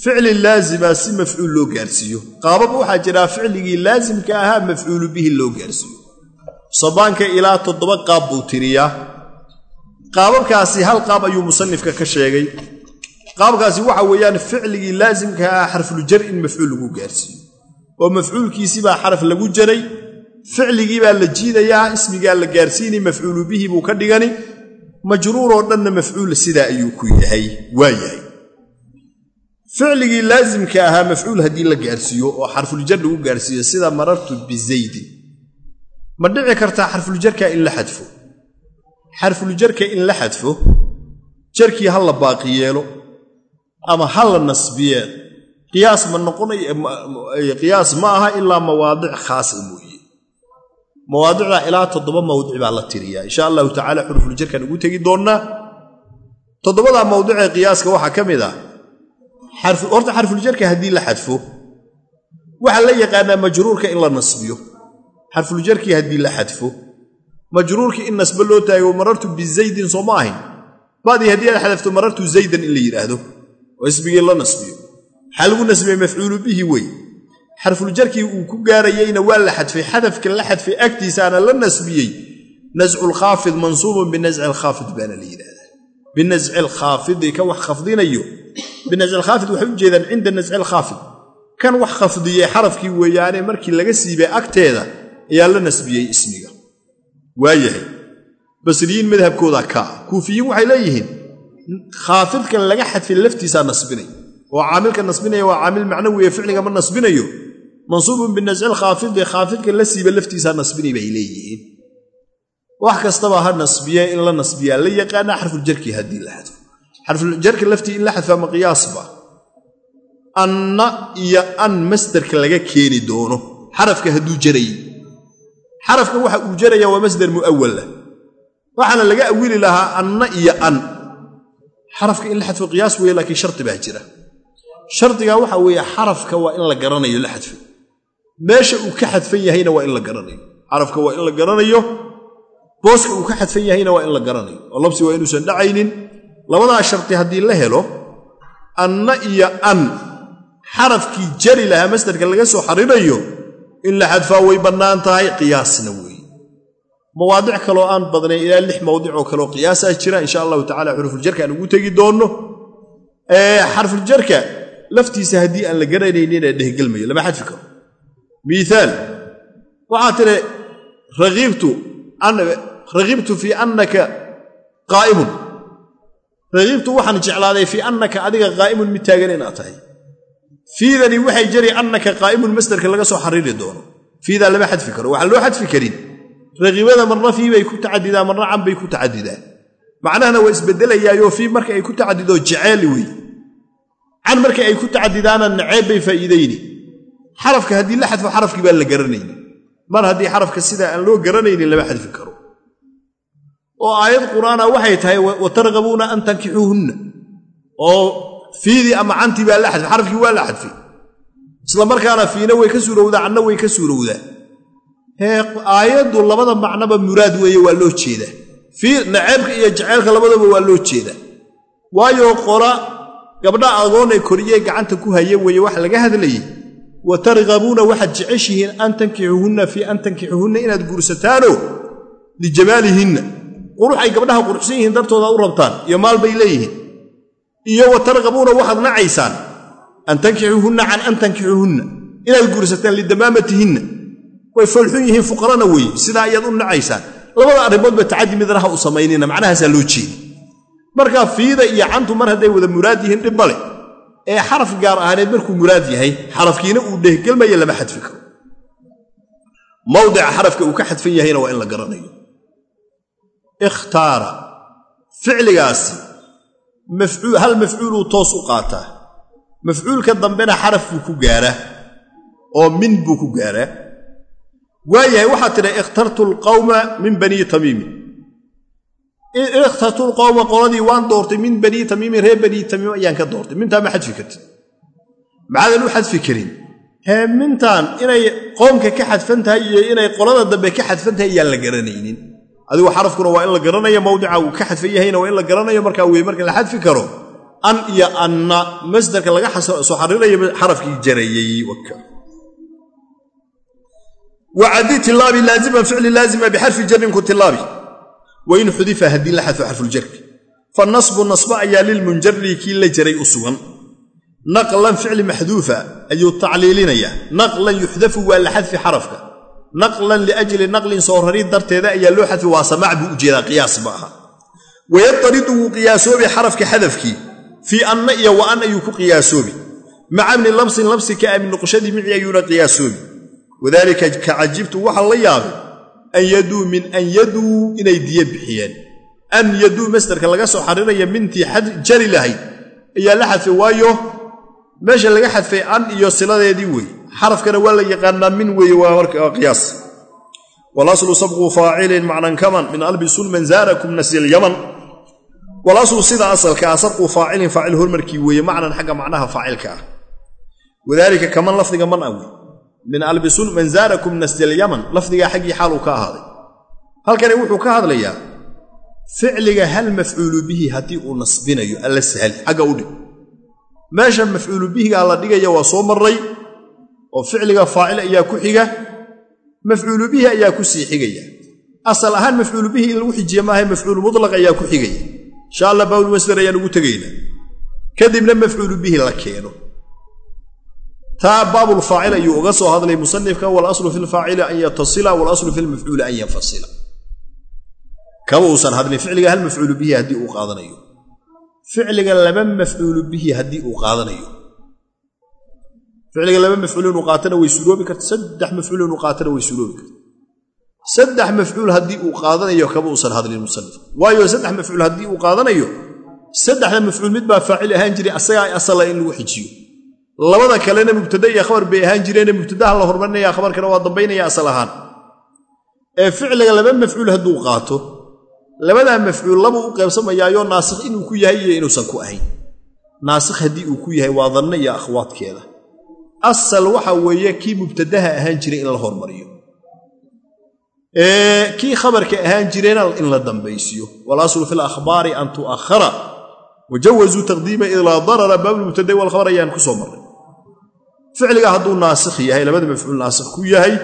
ficli laazima si mafcuul loo gaarsiiyo. Qaabab waxaa jiraa ficligii laasimka ahaa mafcuulu bihi loo gaarsiiyo. Sabaanka ilaa toddoba qaab buu tiriyaa. Qaababkaasi hal qaab ayuu musanifka ka sheegay. Qaabkaasi waxa weeyaan ficligii laasimka ahaa xarfuljar in mafcuul lagu gaarsiiyo oo mafcuulkiisibaa xaraf lagu jaray ficligii baa la jiidayaa ismigaa la gaarsiini mafcuulu bihi buu ka dhigani majruuroo dhanna mafcuul sidaa ayuu ku yahay waa yahay. Ficligii laasimka ahaa mafcuul haddii la gaarsiiyo oo xarfuljar lagu gaarsiiyo sida marartu bizaydin ma dhici kartaa xarfuljarka in la xadfo? Xarfuljarka in la xadfo jarkii ha la baaqi yeelo ama ha la nasbiye qiyaas ma noqonqiyaas ma aha ilaa mawaadic khaasa mooye mawaadicda ilaa toddoba mawdic baa la tiriyaa. Insha allahu tacala xurufuljarkaan ugu tegi doonnaa toddobadaa mawdicee qiyaaska waxaa ka mid ah horta xarfuljarka haddii la xadfo waxaa la yaqaanaa majruurka in la nasbiyo. Xarfuljarkii haddii la xadfo majruurkii in nasbe loo taago marartu bizaydin soo ma ahayn. Badii haddii aad xadafto marartu zaydan in la yidhaahdo oo ismigii la nasbiyo maxaa lagu nasbiyey mafcuulu bihi wey? Xarfuljarkii uu ku gaarayeyna waa la xadfay. Xadafka la xadfay agtiisaana la nasbiyey. Nascu lkhaafid mansuubun binasci alkhaafid baana la yidhaahdaa. Binasci alkhaafidi kan wax khafdinayo. Binasci alkhaafid waxay u jeedaan cinda nasci alkhaafid kan wax khafdiyey xarafkii weeyaane markii laga siibay agteeda ayaa la nasbiyey ismiga. Waayahay basriyiin madhabkooda kaa kuufiyiin waxay leeyihiin khaafidkan laga xadfay laftiisaa nasbinay oo caamilka nasbinaya waa caamil macnawiye ficliga ma nasbinayo. Mansuubun binasci lkhaafidi khaafidka la siiba laftiisaa nasbinay bay leeyihiin. Wax kastaba ha nasbiye in la nasbiyaa la yaqaana xarfuljarkii haddii la xadfo. Xarfuljarka laftii in la xadfaa ma qiyaasba anna iyo an masderka laga keeni doono. Xarafka hadduu jaray. Xarafka waxa uu jaraya waa masder mu'awala waxaana laga awili lahaa anna iyo an. Xarafka in la xadfo qiyaas weeye laakiin shardi baa jira shardigaa waxa weeye xarafka waa in la garanayo la xadfo meesha uu ka xadfan yahayna waa in la garanayo. Xarafka waa in la garanayo booska uu ka xadfan yahayna waa in la garanayo. Oo labsi waa inuusan dhacaynin. Labadaa shardi haddii la helo anna iyo an xarafkii jari lahaa masdarka laga soo xarirayo in la xadfaa way bannaan tahay qiyaasna weeye mawaadic kaloo aan badnayn ilaa lix mawdic oo kaleoo qiyaasaa jira insha allahu tacala xurufuljarka aan ugu tegi doonno. Xarfuljarka laftiisa haddii aan la garanaynin ee dhehgelmayo lama xadfi karo. Miiaal waxaa tiri raghibtu fii annaka qaa'imun. Raghibtu waxaan jeclaaday fii annaka adiga qaa'imun mid taagan inaad tahay. Fiidani waxay jari annaka qaa'imun masdarka laga soo xariri doono. Fiidaa lama xadfi karo. Waxaan loo xadfi karin. Raghibada marna fii bay ku tacadidaa marna can bay ku tacadidaa macnahana waa isbeddelayaayo fii marka ay ku tacadido jeceeli wey can markay ay ku tacadidaana naceeb bay faa'iidayni. Xarafka haddii la xadfo xarafkii baan la garanaynin mar haddii xarafka sidaa aan loo garanaynin lama xadfi karo. Oo aayad qur'aana waxay tahay wa targabuuna an tankixuuhunna oo fiidii ama cantii baa la xadfay xarafkii waa la xadfay isla markaana fiina way ka suurowdaa canna way ka suurowdaa. Aayaddu labada macnoba muraad weeye waa loo jeedaa. Naceebka iyo jaceylka labadaba waa loo jeedaa. Waayo qola gabdha agoonay koriyee gacanta ku haye weeye wax laga hadlayay. Wa targabuuna waxaad jeceshihiin an tankixuhunna fii an tankixuhunna inaad guursataano lijamaalihinna qurux ay gabdhaha quruxsan yihiin dartooda u rabtaan iyo maal bay leeyihiin. Iyo wa targabuuna waxaad nacaysaan an tankixuhunna can an tankixuhunna inaad guursataan lidamaamatihinna way foolxun yihiin fuqarana weeye sidaa ayaad u nacaysaan. Labada arrimoodba tacaddi midnaha u samaynina macnahaasaa loo jeeda marka fiida iyo cantu mar hadday wada muraad yihiin dhib male ee xaraf gaar ahaaneed markuu muraad yahay xarafkiina uu dhehgelmaya lama xadfi karo. Mawdica xarafka uu ka xadfan yahayna waa in la garanayo. Ikhtaara. Ficligaasi. Hal mafcuuluu toos u qaataa. Mafcuulka dambena xaraf buu ku gaaraa oo min buu ku gaaraa waayahay waxaad tidha ikhtartu alqawma min banii tamiimi ikhtartu lqawma qoladii waan doortay min banii tamiimi reer banii tamiim ayaan ka doortay. Mintaa ma xadfi kartid? Maxaadan u xadfi karin? Mintaan inay qoomka ka xadfan tahay iyo inay qolada dambe ka xadfan tahay ayaan la garanaynin. Adigu xarafkuna waa in la garanayo mawdica uu ka xadfan yahayna waa in la garanayo markaa weye marka la xadfi karo. An iyo anna masdarka laga soo xarirayo xarafkii jarayey wacadii tilaabi laaziman ficli laazima bixarfi jarin ku tilaabi wain xudifa haddii la xadfo xarfuljarki fa nasbu nasba ayaa lilmunjari kii la jaray u sugan. Naqlan ficli maxduufa ayuu tacliilinayaa naqlan yuxdafu waa la xadfi xarafka. Naqlan liajli naqlin soo rarid darteeda ayaa loo xadfi waa samaac buu u jeedaa qiyaas ma aha. Wayataridu wuu qiyaasoobi xarafka xadafkii. Fii anna iyo wa an ayuu ku qiyaasoobi. Maca amni labsin labsi ka aamin noqoshadii mici ayuuna qiyaasoobi. Wadaalika ka cajibtu waxaa la yaabay an yaduu min an yaduu inay diye bixiyeen. An yaduu masdarka laga soo xariraya mintii jari lahayd. Ayaa la xadfay waayo meesha laga xadfay an iyo siladeedii wey xarafkana waa la yaqaanaa min weeye waa marka qiyaas. Walaslu sabqu faacilin macnan kaman min albisun man zaarakum nasil yaman. Walaslu sida asalka ah sabqu faacilin faacil hormarkii weeye macnan xagga macnaha faacilka ah. Wadaalika kaman lafdiga man awi min albisun man zaarakum nasjal yaman. Lafdigaa xaggii xaaluu ka ahaaday. Halkani wuxuu ka hadlayaa ficliga hal mafcuulu bihi haddii uu nasbinayo alla sahal xagga u dhig. Meesha mafcuulu bihigaa la dhigaya waa soo marray oo ficliga faacil ayaa ku xiga mafcuulu bihi ayaa ku sii xigaya. Asal ahaan mafcuulu bihi in lagu xijiye maaha mafcuulu mutlaq ayaa ku xigaya. Insha allah bawlmasder ayaan ugu tegaynaa. Kadibna mafcuulu bihi la keeno taa baabulfaacil ayuu uga soo hadlay musanifka walaslu fi lfaacili an yatasila walaslu fi lmafcuuli an yanfasila. Kama uusan hadlin ficliga hal mafcuulu bihi haddii uu qaadanayo. Ficliga laba mafcuulu bihi haddii uu qaadanayo. Ficliga laba mafcuul inuu qaatana way suroobi karta saddex mafcuul inuu qaatana way suroobi karta. Saddex mafcuul haddii uu qaadanayo kama uusan hadlin musanifka waayo saddex mafcuul haddii uu qaadanayo saddexda mafcuul mid baa faacil ahaan jiray asagaa asala in lagu xijiyo labada kalena mubtada iyo khabar bay ahaan jireene mubtadaha la hormarinaya khabarkana waa dambaynaya asal ahaan. Ee ficliga laba mafcuul hadduu qaato labadaa mafcuul labuu u qaybsamayaayo naasikh inuu ku yahay iyo inuusan ku ahayn. Naasikh haddii uu ku yahay waa danno iyo akhwaadkeeda. Asal waxa weeye kii mubtadaha ahaan jiray in la hormariyo. Kii khabarka ahaan jirayna in la dambaysiyo. Walaslu fi lakhbaari an tu'ahara wajawazuu taqdiima ilaa darara baabulmubtada walkhabar ayaan ku soo marray ficliga hadduu naasikh yahay labada mafcuul naasikh ku yahay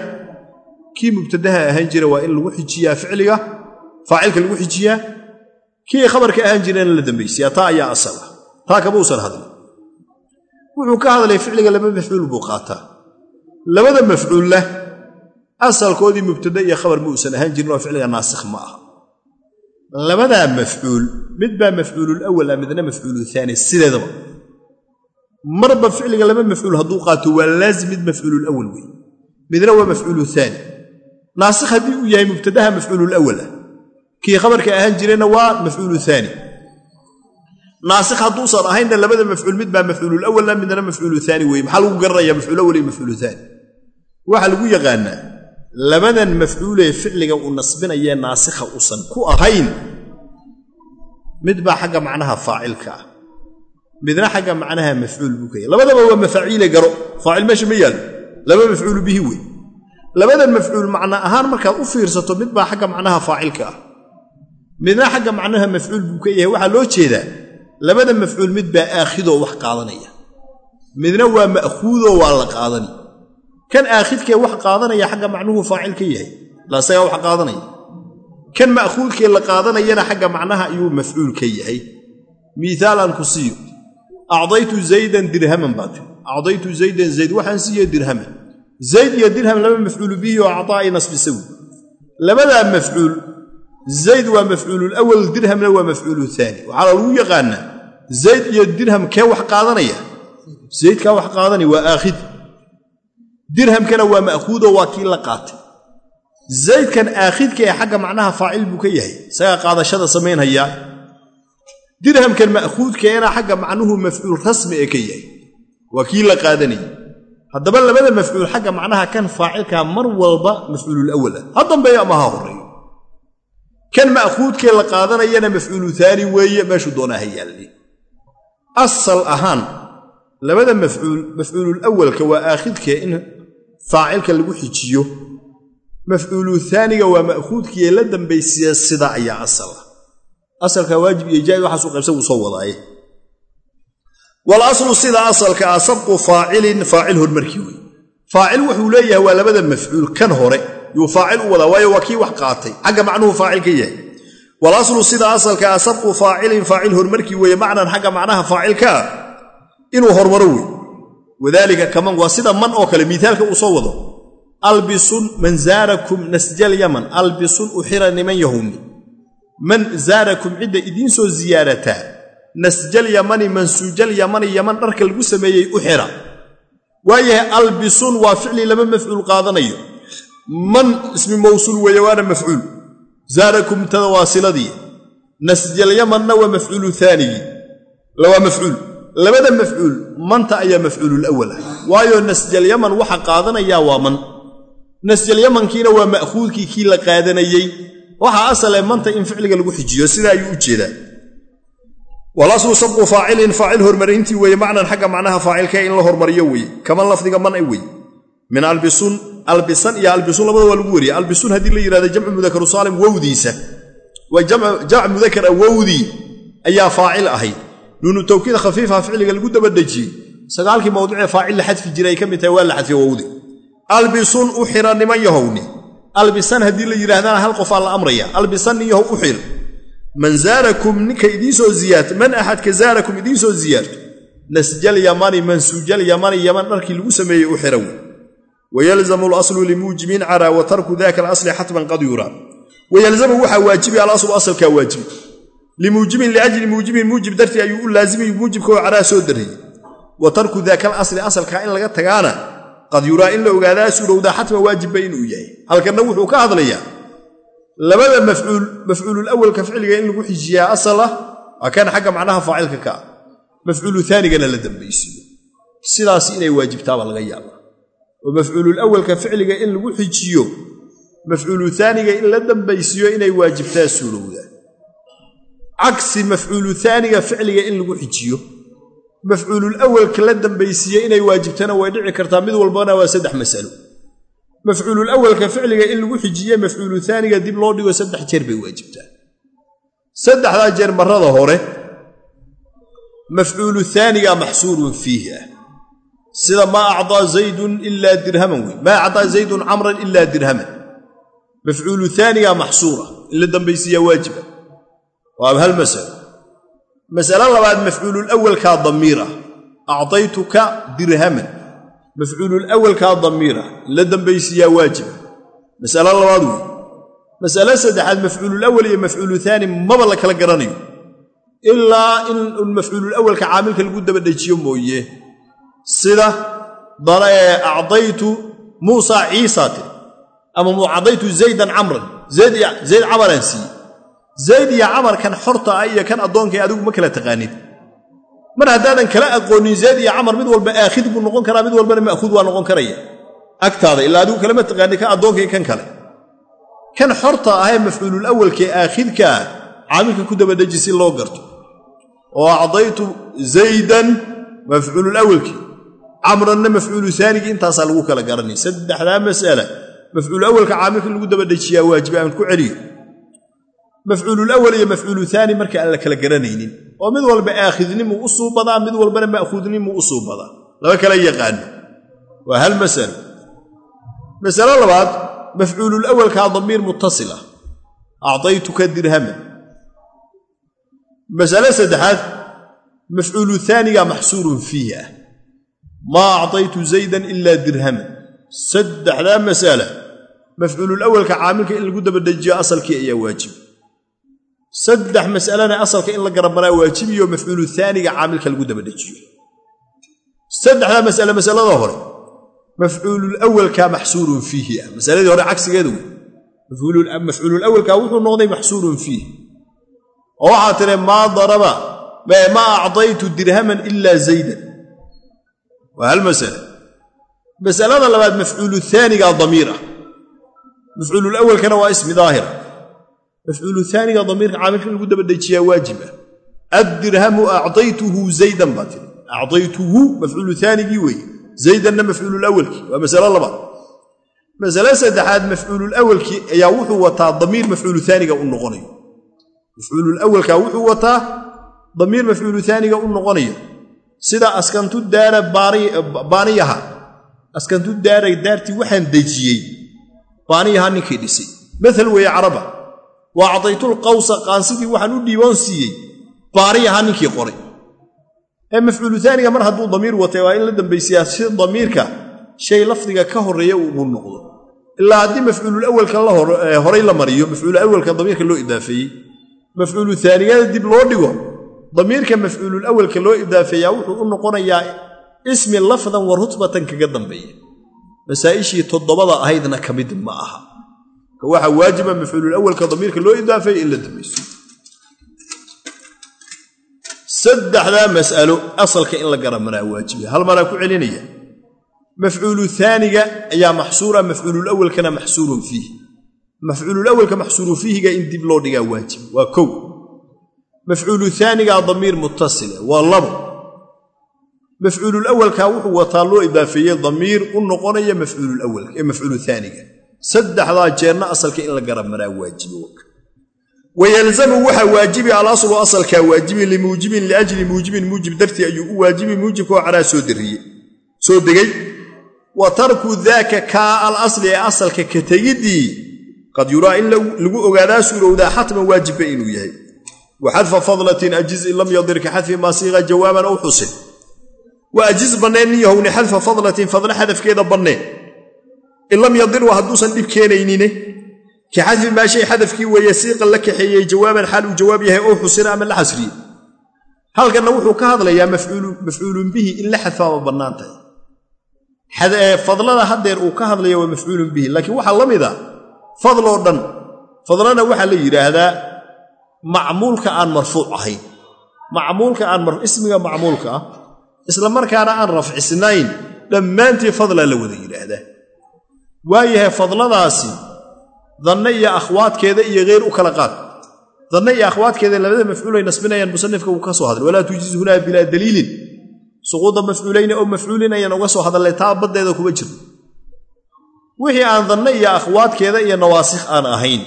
kii mubtadaha ahaan jira waa in lagu xijiyaa ficliga faacilka lagu xijiyaa kii khabarka ahaan jirana la dambaysiyaa taa ayaa asal ah. Taa kama uusan hadlin wuxuu ka hadlay ficliga laba mafcuul buu qaataa. Labada mafcuulla asalkoodii mubtada iyo khabar ma uusan ahaan jirin oo ficliga naasikh ma aha. Labadaa mafcuul mid baa mafcuulul awal ah midna mafcuulu sideedaba marba ficliga laba mafcuul hadduu qaato waa laazim mid mafcuulul awal wey midna waa mafcuulu naasikh haddii uu yahay mubtadaha mafcuulul awal ah. Kii khabarka ahaan jirayna waa mafcuulu aani naasikh hadduusan ahaynna labada mafcuul mid baa mafcuulul awala midna mafcuulu aani maxaa lagu garanaya mafcuul awal iyo mafcuulu waxaa lagu yaqaanaa labadan mafcuulee ficliga uu nasbinayee naasikha uusan ku ahayn mid baa xagga macnaha faacilka ah midna xagga macnaha mafcuul buu kaya labadaba waa mafaaciile garo. Faacil meesha ma yaallo laba mafcuulu bihi wey labadan mafcuul macna ahaan markaad u fiirsato mid baa xagga macnaha faacilka ah. Midna xagga macnaha mafcuul buu ka yahay. Waxaa loo jeedaa labada mafcuul mid baa aakhidoo wax qaadanaya. Midna waa ma'khuudoo waa la qaadani. Kan aakhidkee wax qaadanaya xagga macnuhu faacil ka yahay? Laasagaa wax qaadanaya. Kan ma'khuudkee la qaadanayana xagga macnaha ayuu mafcuul ka yahay. Miaalaan ku siiyo acdaytu zaydan dirhaman baa tiri acdaytu zaydan zayd waxaan siiye dirhaman zayd iyo dirham laba mafcuulu bihi oo acdaa ay nasbisa wey labadaa mafcuul zayd waa mafcuululawal dirhamna waa mafcuulu aani waxaa lagu yaqaanaa zayd iyo dirham kee wax qaadanaya zaydkaa wax qaadanaya waa aakhid dirhamkana waa ma'khuudo waa kii la qaatay zaydkan aakhidka ee xagga macnaha faacil buu ka yahay isagaa qaadashada samaynhayaa dirhamkan ma'khuudkeena xagga macnuhu mafcuul rasmi ee ka yahay. Waa kii la qaadanayay. Haddaba labada mafcuul xagga macnaha kan faacilkaa mar walba mafcuulul ah. Ha dambeeyo ama ha horreeyo. Kan ma'khuudkee la qaadanayana mafcuulu taani weeye meeshuu doonaa ha yaalli. Asal ahaan labada mafcuul mafcuulul waa aakhidkee in faacilka lagu xijiyo. Mafcuulu taaniga waa ma'khuudkiiee la dambaysiya sida ayaa asal ah asalka waajib iyo jaa'id waxaasuu qaybsan wuu soo wadaaye wal aslu sida asalka ah sabqu faacilin faacil hormarkii wey faacil wuxuu leeyahay waa labada mafcuul kan hore yuu faacil u wadaa waayo waa kii wax qaatay xagga macnuhu faacil ka yahay. Wal aslu sida asalka ah sabqu faacilin faacil hormarkii weeye macnan xagga macnaha faacilka ah inuu hormaro wey wadaalika kaman waa sida man oo kale miaalka uu soo wado. Albisun man zaarakum nasjal yaman albisun uxira niman yahowni man zaarakum cidda idiin soo ziyaarataa nasjal yamani mansuujal yamani yaman dharka lagu sameeyey u xira. Waayahay albisun waa ficli laba mafcuul qaadanayo. Man ismi mawsuul weeye waana mafcuul. Zaarakum tada waa siladii. Nasjal yamanna waa mafcuulu aanigii waa mafcuul. Labada mafcuul manta ayaa mafcuulul awal ah waayo nasjal yaman waxa qaadanayaa waa man. Nasjal yamankiina waa ma'khuudkii kii la qaadanayey waxaa asale manta in ficliga lagu xijiyo sidaa ayuu u jeedaa. Walaslu sabqu faacilin faacil hormarintii weeye macnan xagga macnaha faacilka in la hormariyo weye kaman lafdiga man wey min albisun albisan iyo albisun labada waa lagu weriye albisun haddii la yidhahdo jamcu mudakaru saalim wowdiisa. Waa jamc mudakara wowdii ayaa faacil ahayd nuunu tawkiid khafiifa ficliga lagu dabadejiyey sagaalkii mawduucee faacil la xadfi jiray ay ka mid tahay waa la xadfiye wowdi. Albisun u xira niman yahowni albisan haddii la yidhaahdana hal qofaa la amraya. Albisan yahow u xir man zaarakum ninka idiinsoo ziyaarto man axadka zaarakum idiinsoo ziyaarto nasjal yamani mansuujal yamani yaman dharkii lagu sameeyey u xira wey wayalzamu alaslu limuujibin caraa wa tarku daka alasli xatman qad yuraa wayalzamu waxaa waajibi alaslu asalkaa waajibi. Limuujibin liajli muujibin muujib dartii ayuu u laazimay muujibka oo caraa soo darriyey wa tarku daaka alasli asalkaa in laga tagaana qad yuraa in la ogaadaa suurowdaa xatman waajibba inuu yahay. Halkanna wuxuu ka hadlayaa labada mafcuul mafcuulul awalka ficliga in lagu xijiyaa asal ah waa kan xagga macnaha faacilka ka ah. Mafcuulu aanigana la dambaysiiyo sidaas inay waajibtaaba laga yaaba oo mafcuulul awalka ficliga in lagu xijiyo mafcuulu aaniga in la dambaysiiyo inay waajibtaa suurowdaa cagsi mafcuulu aaniga ficliga in lagu xijiyo mafcuulul awalka la dambaysiiye inay waajibtana way dhici kartaa mid walbana waa saddex masalo. Mafcuulul awalka ficliga in lagu xijiye mafcuulu aaniga dib loo dhigo saddex jeer bay waajibtaa. Saddexdaa jeer marada hore mafcuulu aaniga maxsuurun fiihi ah. Sida maa acdaa zaydun ilaa dirhaman wey. Maa acdaa zaydun camran ilaa dirhaman. Mafcuulu maxsuura in la dambaysiiyaa waajiba waa hal masalo masalo labaad mafcuulul awalkaa damiira. Acdaytuka dirhaman. Mafcuulul awalkaa damiira. La dambaysiiyaa waajiba masalo labaad wey masalo saddexaad mafcuulul awal iyo mafcuulu aani maba la kala garanayo. Ilaa in mafcuulul awalka caamilka lagu dabadhejiyo mooye. Sida acdaytu muusa ciisa tiri ama acdaytu zaydan camran. Zayd camaraan siiye zayd iyo camarkan xorta ah iyo kan addoonkay adigu ma kala taqaanid. Mar haddaadan kala aqoonin zayd iyo camar mid walba aakhid buu noqon karaa mid walbana ma'khuud waa noqon karaya. Agtaada ilaa adigu kalama taqaanid kan addoonkay kan kale. Kan xorta ahee mafcuulul awalkee aakhidka ah caamilka ku dabadheji si loo garto. Oo acdaytu zaydan mafcuulul awalkii camranna mafcuulu aanigii intaasaa lagu kala garanay saddexdaa mas'ala mafcuulu awalka caamilka lagu dabadhejiyaa waajiba aan ku celiyo mafcuulul awal iyo mafcuulu aani marka aan la kala garanaynin. Oo mid walba aakhidnimu u suubadaa mid walbana ma'khuudnimu u suubadaa laba kala yaqaano. Waa hal masalo masalo labaad mafcuululawalkaa damiir muttasil ah. Acdaytuka dirhaman masale saddexaad mafcuulu haaniga maxsuurun fiihi ah. Maa acdaytu zaydan ilaa dirhaman saddexdaa masala mafcuululawalka caamilka in lagu dabadejiyo asalkii ayaa waajibi saddex masalana asalka in la garabmaraa waajibiyo mafcuulu haaniga caamilka lagu dabadejiyo saddexdaa masale masalada hore mafcuululawalka maxsuurun fiihi ah. Masaladii hore cagsigeeda wey. Mafcuululawalka wuxuu noqday maxsuurun fiih oo waxaa tiri maa daraba maa acdaytu dirhaman ilaa zaydan. Waa hal masale. Masalada labaad mafcuulu haaniga damiir ah. Mafcuululawalkana waa ismi daahira mafcuulu haaniga damiirka caamilka lagu dabadejiyaa waajib ah addirhamu acdaytuhu zaydan baa tiri. Acdaytuhu mafcuulu haanigii weeye zaydanna mafcuululawalkii waa masalo labaad masale saddexaad mafcuululawalkii ayaa wuxuu wataa damiir mafcuulu haaniga u noqonayo. Mafcuululawalka wuxuu wataa damiir mafcuulu haaniga u noqonayo. Sida askantu daara baaniyaha. Askantu daara daartii waxaan dejiyey. Baaniyaha ninkii dhisay. Maal weeye caraba waa cadaytulqawsa qaansidii waxaan u dhiiboon siiyey baaniyaha ninkii qoray. Ee mafcuulu haaniga mar hadduu damiir watay waa in la dambaysiyaa si damiirka shay lafdiga ka horreeya uu noqdo. Ilaa haddii mafcuululawalka horay la mariyo mafcuulawalka damiirka loo idaafeeyey. Mafcuulu haanigada dib loo dhigo damiirka mafcuululawalka loo idaafeeyaa wuxuu u noqonayaa ismi lafdan wa rutbatan kaga dambeeya masaa'ishii toddobada ahaydna ka ma aha ka waxaa waajiba mafcuululawalka damiirka loo idaafeeya in la dambayso saddexdaa mas'alo asalka in la garamaraa waajiba. Hal maraa ku celinaya? Mafcuulu haaniga ayaa maxsuura mafcuululawalkana maxsuurun fiihi mafcuululawalka maxsuurun fiihiga in dib loo dhigaa waajib. Waa kow. Mafcuulu haanigaa damiir muttasile waa labo. Mafcuululawalka wuxuu wataa loo idaafeeyey damiir u noqonaya mafcuululawalka ee mafcuulu haaniga saddexdaa jeerna asalka in la garamaraa waajibo wayalzamu waxaa waajibi alaslu asalkaa waajibi limuujibin liajli muujibin muujib dartii ayuu u waajibi muujibkaoo caraa soo degay wa tarku daaka kaa al asli ee asalka ka tegiddii qad yuraa in lagu ogaadaa suurowdaa xatman waajibba inuu yahay. Wa xadfa fadlatin ajiz in lam yadir ka xadfi maa siiqa jawaaban aw xusin. Wa ajiz banneen nin yahowni xadfa fadlatin fadla xadafkeeda banneen in lam yadirwa hadduusan dhib keenaynine ka xadfi maa shay xadafkii weeye siiqan la kaxeeyey jawaaban xaal uu jawaab yahay oo xusina ama la xasriyey. Halkanna wuxuu ka hadlayaa mafcuulun bihi in la xadfaama bannaan tahay fadlada haddeer uu ka hadlaya waa mafcuulun bihi laakiin waxaa la mid a fadloo dhan. Fadlana waxaa la yidhaahdaa macmuulka aan marfuuc ahayn. Macmuulka aan ismiga macmuulka ah isla markaana aan rafcisnayn dhammaantii fadlaa la wada yidhaahdaa waayahay fadladaasi danne iyo akhwaadkeeda iyo hayr u kala qaad. Danne iyo akhwaadkeeda labada mafcuulay nasbinayaan musanifka uu ka soo hadlay. Walaa tujiz hunaa bilaa daliilin. Suquuda mafcuulayni oo mafcuulin ayaan uga soo hadallay taa baddeeda kuma jirno wixii aan danne iyo akhwaadkeeda iyo nawaasikh aan ahayn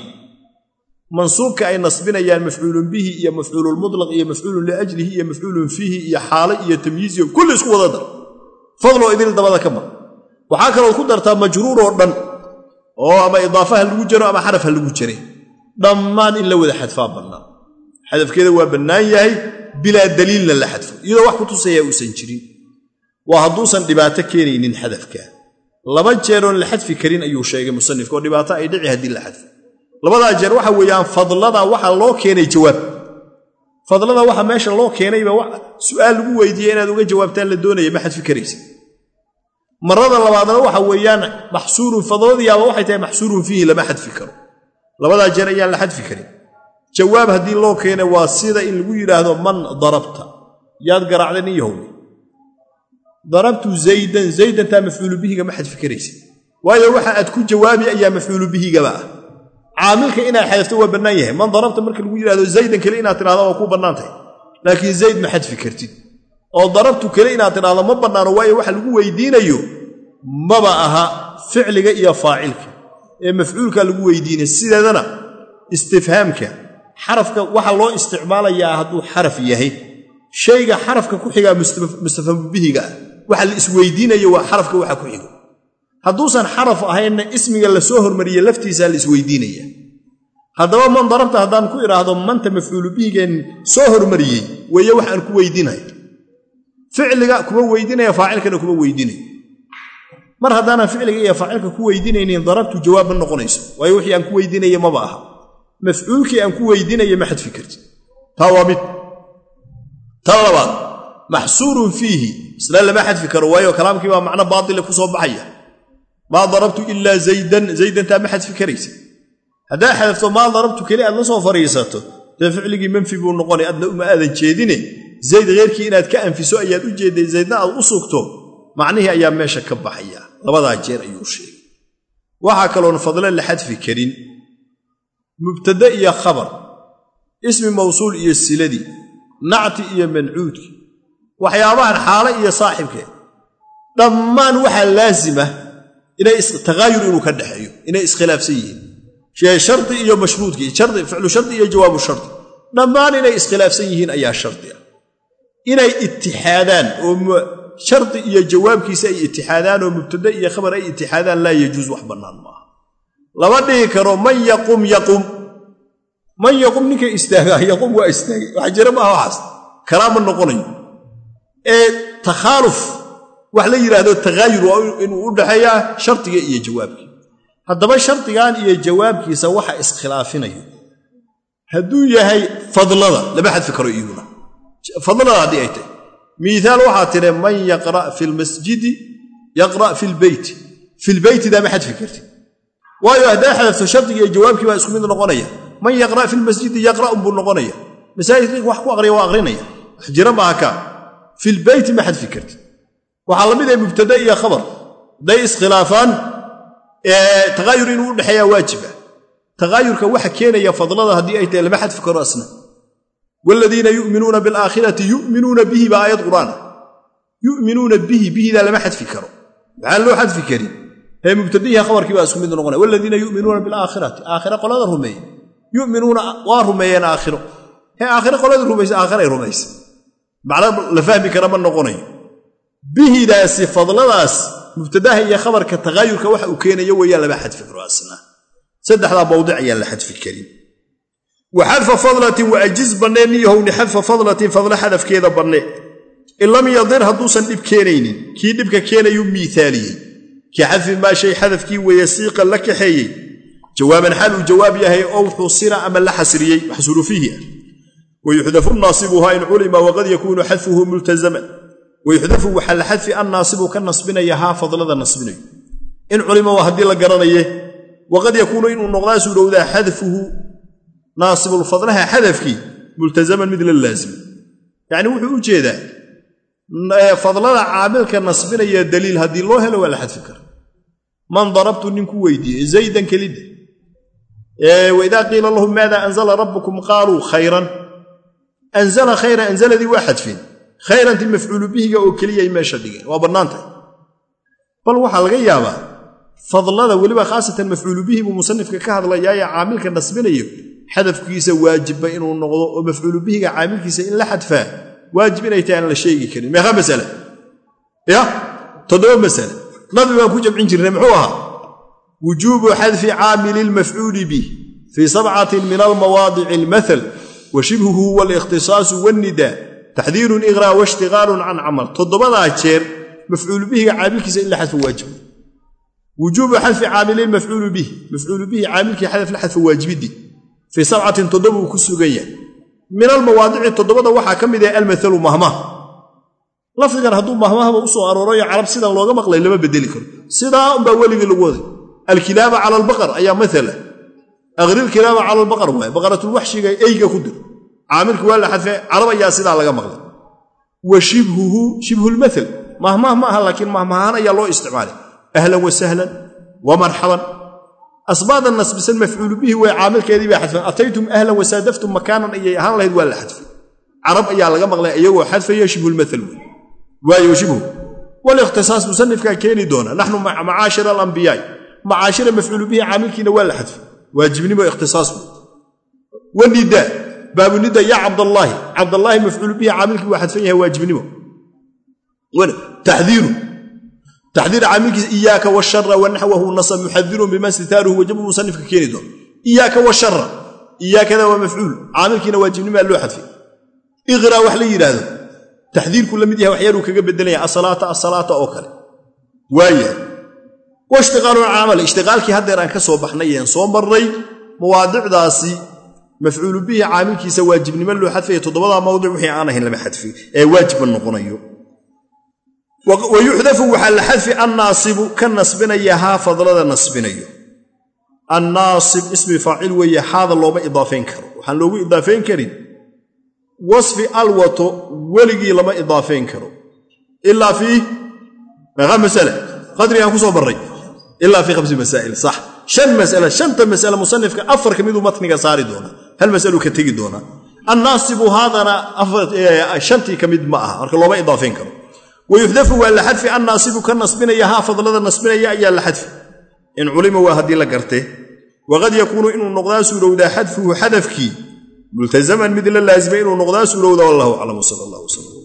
mansuubka ay nasbinayaan mafcuulun bihi iyo mafcuululmutlaq iyo mafcuulun liajlihi iyo mafcuulun fiihi iyo xaale iyo tamyiiz iyo kulli isku wada dar fadloo idil dabada ka mar waxaa kalood ku dartaa majruur oo dhan oo ama idaafa ha lagu jaro ama xaraf ha lagu jare dhammaan in la wada xadfaa bannaan xadafkeeda waa bannaan yahay bilaa daliilna la xadfo. Iyadoo wax ku tusaya uusan jirin. Waa hadduusan dhibaato keenaynin xadafka. Laba jeeroon la xadfi karin ayuu sheegay musanifka oo dhibaato ay dhici haddii la xadfo. Labadaa jeer waxa weeyaan fadlada waxa loo keenay jawaab. Fadlada waxa meesha loo keenayba su'aal lagu weydiiye inaad uga jawaabtaan la doonaya ma xadfi karaysa marada labaadna waxa weeyaan maxsuurun fadladiyaaba waxay tahay maxsuurun fiihi lama xadfi karo. Labadaa jeer ayaan la xadfi karin. Jawaab haddii loo keenay waa sida in lagu yidhaahdo man darabta. Yaad garaacday nin yahowni darabtu zaydan zaydantaa mafcuulu bihiga ma xadfi karaysa waayo waxa aad ku jawaabi ayaa mafcuulu bihigaba ah. Caamilka inaad xadafto waa bannaan yahay. Man darabta marka lagu yidhahdo zaydan kale inaad tidhahda waa kuu bannaan tahay. Laakiin zayd ma xadfi kartid oo darabtu kale inaad tidhahdo ma bannaano waayo waxa lagu weydiinayo maba aha ficliga iyo faacilka ee mafcuulka lagu weydiinay. Sideedana istifhaamka xarafka waxaa loo isticmaalayaa hadduu xaraf yahay. Shayga xarafka ku xigaa mustafhamu bihiga ah. Waxa la isweydiinayo waa xarafka waxa ku xigo hadduusan xaraf ahaynna ismiga la soo hormariye laftiisaa la isweydiinaya haddaba man darabta haddaan ku idhaahdo manta mafcuulu bihigeen soo hormariyey weeye waxaan ku weydiinaya ficliga kuma weydiinaya faacilkana kuma weydiinayo mar haddaanan ficliga iyo faacilka ku weydiinaynin darabtu jawaab ma noqonayso. Waayo wixii aan ku weydiinaya maba aha. Mafcuulkii aan ku weydiinaya ma xadfi karti taa waa mid. Tan labaad. Maxsuurun fiihi. Isla lama xadfi karo waayo kalaamkii baa macno baatile ku soo baxaya. Maa darabtu ilaa zaydan zaydantaa ma xadfi karaysa haddaa xadafto maa darabtu keli aad la soo fadhiisato dee ficligii manfi buu noqonay adna uma aadan jeedine. Zayd heyrkii inaad ka anfiso ayaad u jeedday zaydna aad u sugto macnihii ayaa meesha ka baxaya. Labadaa jeer ayuu sheegay. Waxaa kaloon fadle la xadfi karin. Mubtade iyo khabar ismi mawsuul iyo siladii nacti iyo mancuudki waxyaabahan xaale iyo saaxibkeed dhammaan waxaa laasima inay takaayur inuu ka dhexeeyo inay iskhilaafsan yihiin shardi iyo mashruudkii ficlu shardi iyo jawaabu shardi. Dhammaan inay iskhilaafsan yihiin ayaa shardi ah. Inay itixaadaan oo shardi iyo jawaabkiisa ay itixaadaan oo mubtade iyo khabar ay itixaadaan laa yajuus wax bannaan maaha. Lama dhihi karo man yaqum yaqum. Man yaqum ninka istaagaa yaqum waa istaagay wax jira maaha waxaas. Kalaama noqonayo. Ee takhaaluf wax la yidhaahdo takaayur waa inuu u dhaxeeyaa shardiga iyo jawaabkii haddaba shardigan iyo jawaabkiisa waxa iskhilaafinayo. Hadduu yahay fadlada lama xadfi karo iyaguna fadlada haddii ay tahay. Miiaal waxaa tiri man yaqra' fi lmasjidi yaqra' fi lbeyti fi lbeytidaa ma xadfi karti. Waayo haddaa xadafto shardiga iyo jawaabkii baa isku mid noqonaya. Man yaqra' fi lmasjidi yaqra'un buu noqonaya. Masaajidka wax ku aqriya waa aqrinaya. Jira maaha kaa fi lbeyti ma xadfi karti. Waxaa la mid ah mubtade iyo khabar. Hadday iskhilaafaan takaayur inuu u dhexeeyaa waajiba. Takaayurka waxa keenaya fadlada haddii ay tahay lama xadfi karo asna. Wladiina yuminuuna bilaakhirati yuminuuna bihi baa aayad qur'aana yuminuuna bihi bihidaa lama xadfi karo. Maxaan loo xadfi karin? Hee mubtadihi khabarkii baa isku mid noqonaya. Waladiina yuminuuna bilaakhirati aakhira qolada rumeeye yuminuuna waa rumeeyeen aakhiro. Hee aakhiro qolada rumaysa aakhiray rumaysa. Macna la fahmi kara ma noqonayo bihidaasi fadladaas mubtadaha iyo khabarka takaayurka waxa uu keenayo weeyaan lama xadfi karo asna. Saddexdaa mawdic ayaan la xadfi karin. Wa xadfa fadlatin wa ajiz bannee niyahowni xadfa fadlatin fadle xadafkeeda banne. In lam yadir hadduusan dhib keenaynin kii dhibka keenayuu miithaaliyey. Kii xadfi maa shay xadafkii weeye siiqan la kaxeeyey. Jawaaban xaal uu jawaab yahay ow xusira ama la xasriyey maxsuuru fiihi ah. Wayuxdafu naasibuhaa in culima waqad yakuunu xadfuhu multazaman wayuxdafu waxaa la xadfi annaasibu ka nasbinaya haa fadlada nasbinayo in culima waa haddii la garanaye waqad yakuunu inuu noqdaa suurowdaa xadfuhu naasibulfadlaha xadafkii multazaman mid la laazimo yacni wuxuu u jeedaa fadlada caamilka nasbinaya daliil haddii loo helo waa la xadfi kara man darabtu ninku weydiiyey zaydan kelidda waidaa qiila lahum maada anzala rabbukum qaaluu khayran anzala khayran anzaladii waa xadfeen khayranti mafcuulu bihiga oo keliyay meesha dhigeen waa bannaantahay bal waxaa laga yaabaa fadlada weliba khaasatan mafcuulu bihi buu musanifka ka hadlayaaye caamilka nasbinayo xadafkiisa waajibba inuu noqdo oo mafcuulu bihiga caamilkiisa in la xadfaa waajib inay tahay aan la sheegi karin. Meeqa masale? Ya toddoba masale. Nabi baan ku jamcin jirnay muxuu ahaa? Wujuubu xadfi caamili lmafcuuli bih fii sabcatin min almawaadici almathal wa shibhuhu waalikhtisaasu waannidaa taxdiirun iqraa waishtiqaalun can camal toddobadaa jeer mafcuulu bihiga caamilkiisa in la xadfo waajib wujuubu xadfi caamili mafcuulu bih mafcuulu bihi caamilkii xadaf la xadfo waajibidii fii sabcatin toddoba uu ku sugan yahay min almawaadici toddobada waxaa ka mid ah almathalu mahmah lafdigan hadduu mahmahba u soo aroorayo carab sidan looga maqlay lama bedeli karo sidaa unbaa weligii lagu waday alkilaaba cala albaqar ayaa maala cala eyga ku dir caamilki waa la xadfee carab ayaa sidaa laga maqlay. Wa shibhuhu shibhulmaal mahmah ma aha laakiin mahmahaan ayaa loo isticmaalay. Ahlan wa sahlan wa marxaban asbaadan nasbisan mafcuulu bihi way caamilkeedii bay xadfeen. Ataytum ahlan wasaadaftum makaanan ayay ahaan lahayd waa la xadfay. Carab ayaa laga maqlay iyagoo xadfaya shibhulmaal waayo shibhu. Walikhtisaas musanifkaa keeni doona naxnu macaashira alambiyaai macaashira mafcuulu bihi caamilkiina waa la xadfay. Waajibnimo baabunida yaa cabdallaahi cabdallaahi mafcuulu bihi caamilkii waa xadfan yahay waajibnimo. Taxdiiru. Taxdiir caamilkiisa iyaaka washara wanaxwahu nasab muxadirun bima stitaaruhu wajabu musanifka keeni doono iyaaka washara iyaakada waa mafcuul. Caamilkiina waajibnimaa loo xadfay iqra wax la yidhaahdo. Taxdiirku la mid yahay waxyaaluu kaga bedelaya asalaata asalaata oo kale. Waayahay waishtiqaalu caamale ishtiqaalkii haddeer aan ka soo baxnay een soo marray mawaadicdaasi mafcuulu bihi caamilkiisa waajibnimo loo xadfaya toddobadaa mawdic wixii aan ahayn lama xadfi ee waajibba noqonayo. Wa yuxdafu waxaa la xadfi annaasibu ka nasbinaya haa fadlada nasbinayo. Annaasib ismi faacil weeye xaada looma idaafayn karo. Waxaan loogu idaafayn karin. Wasfi alwato weligii lama idaafayn karo. Ilaa fii meeqa masala. Qadrigaan ku soo barray. Ilaa fii khamsi masaa'il sax. Shan masala shanta masala musanifka afarka miduu matniga saari doona hal masaluu ka tegi doonaa annaasibu haadana shantii ka mid ma aha. Marka looma idaafayn karo. Wayuxdafu waa la xadfi annaasibu ka nasbinaya haa fadlada nasbinaya ayaa la xadfi. In culima waa haddii la garte waqad yakuunu inuu noqdaa suurowdaa xadfuhu xadafkii. Multazaman mid la laazimay inuu noqdaa suurowda wallahu aclam sal allah wslam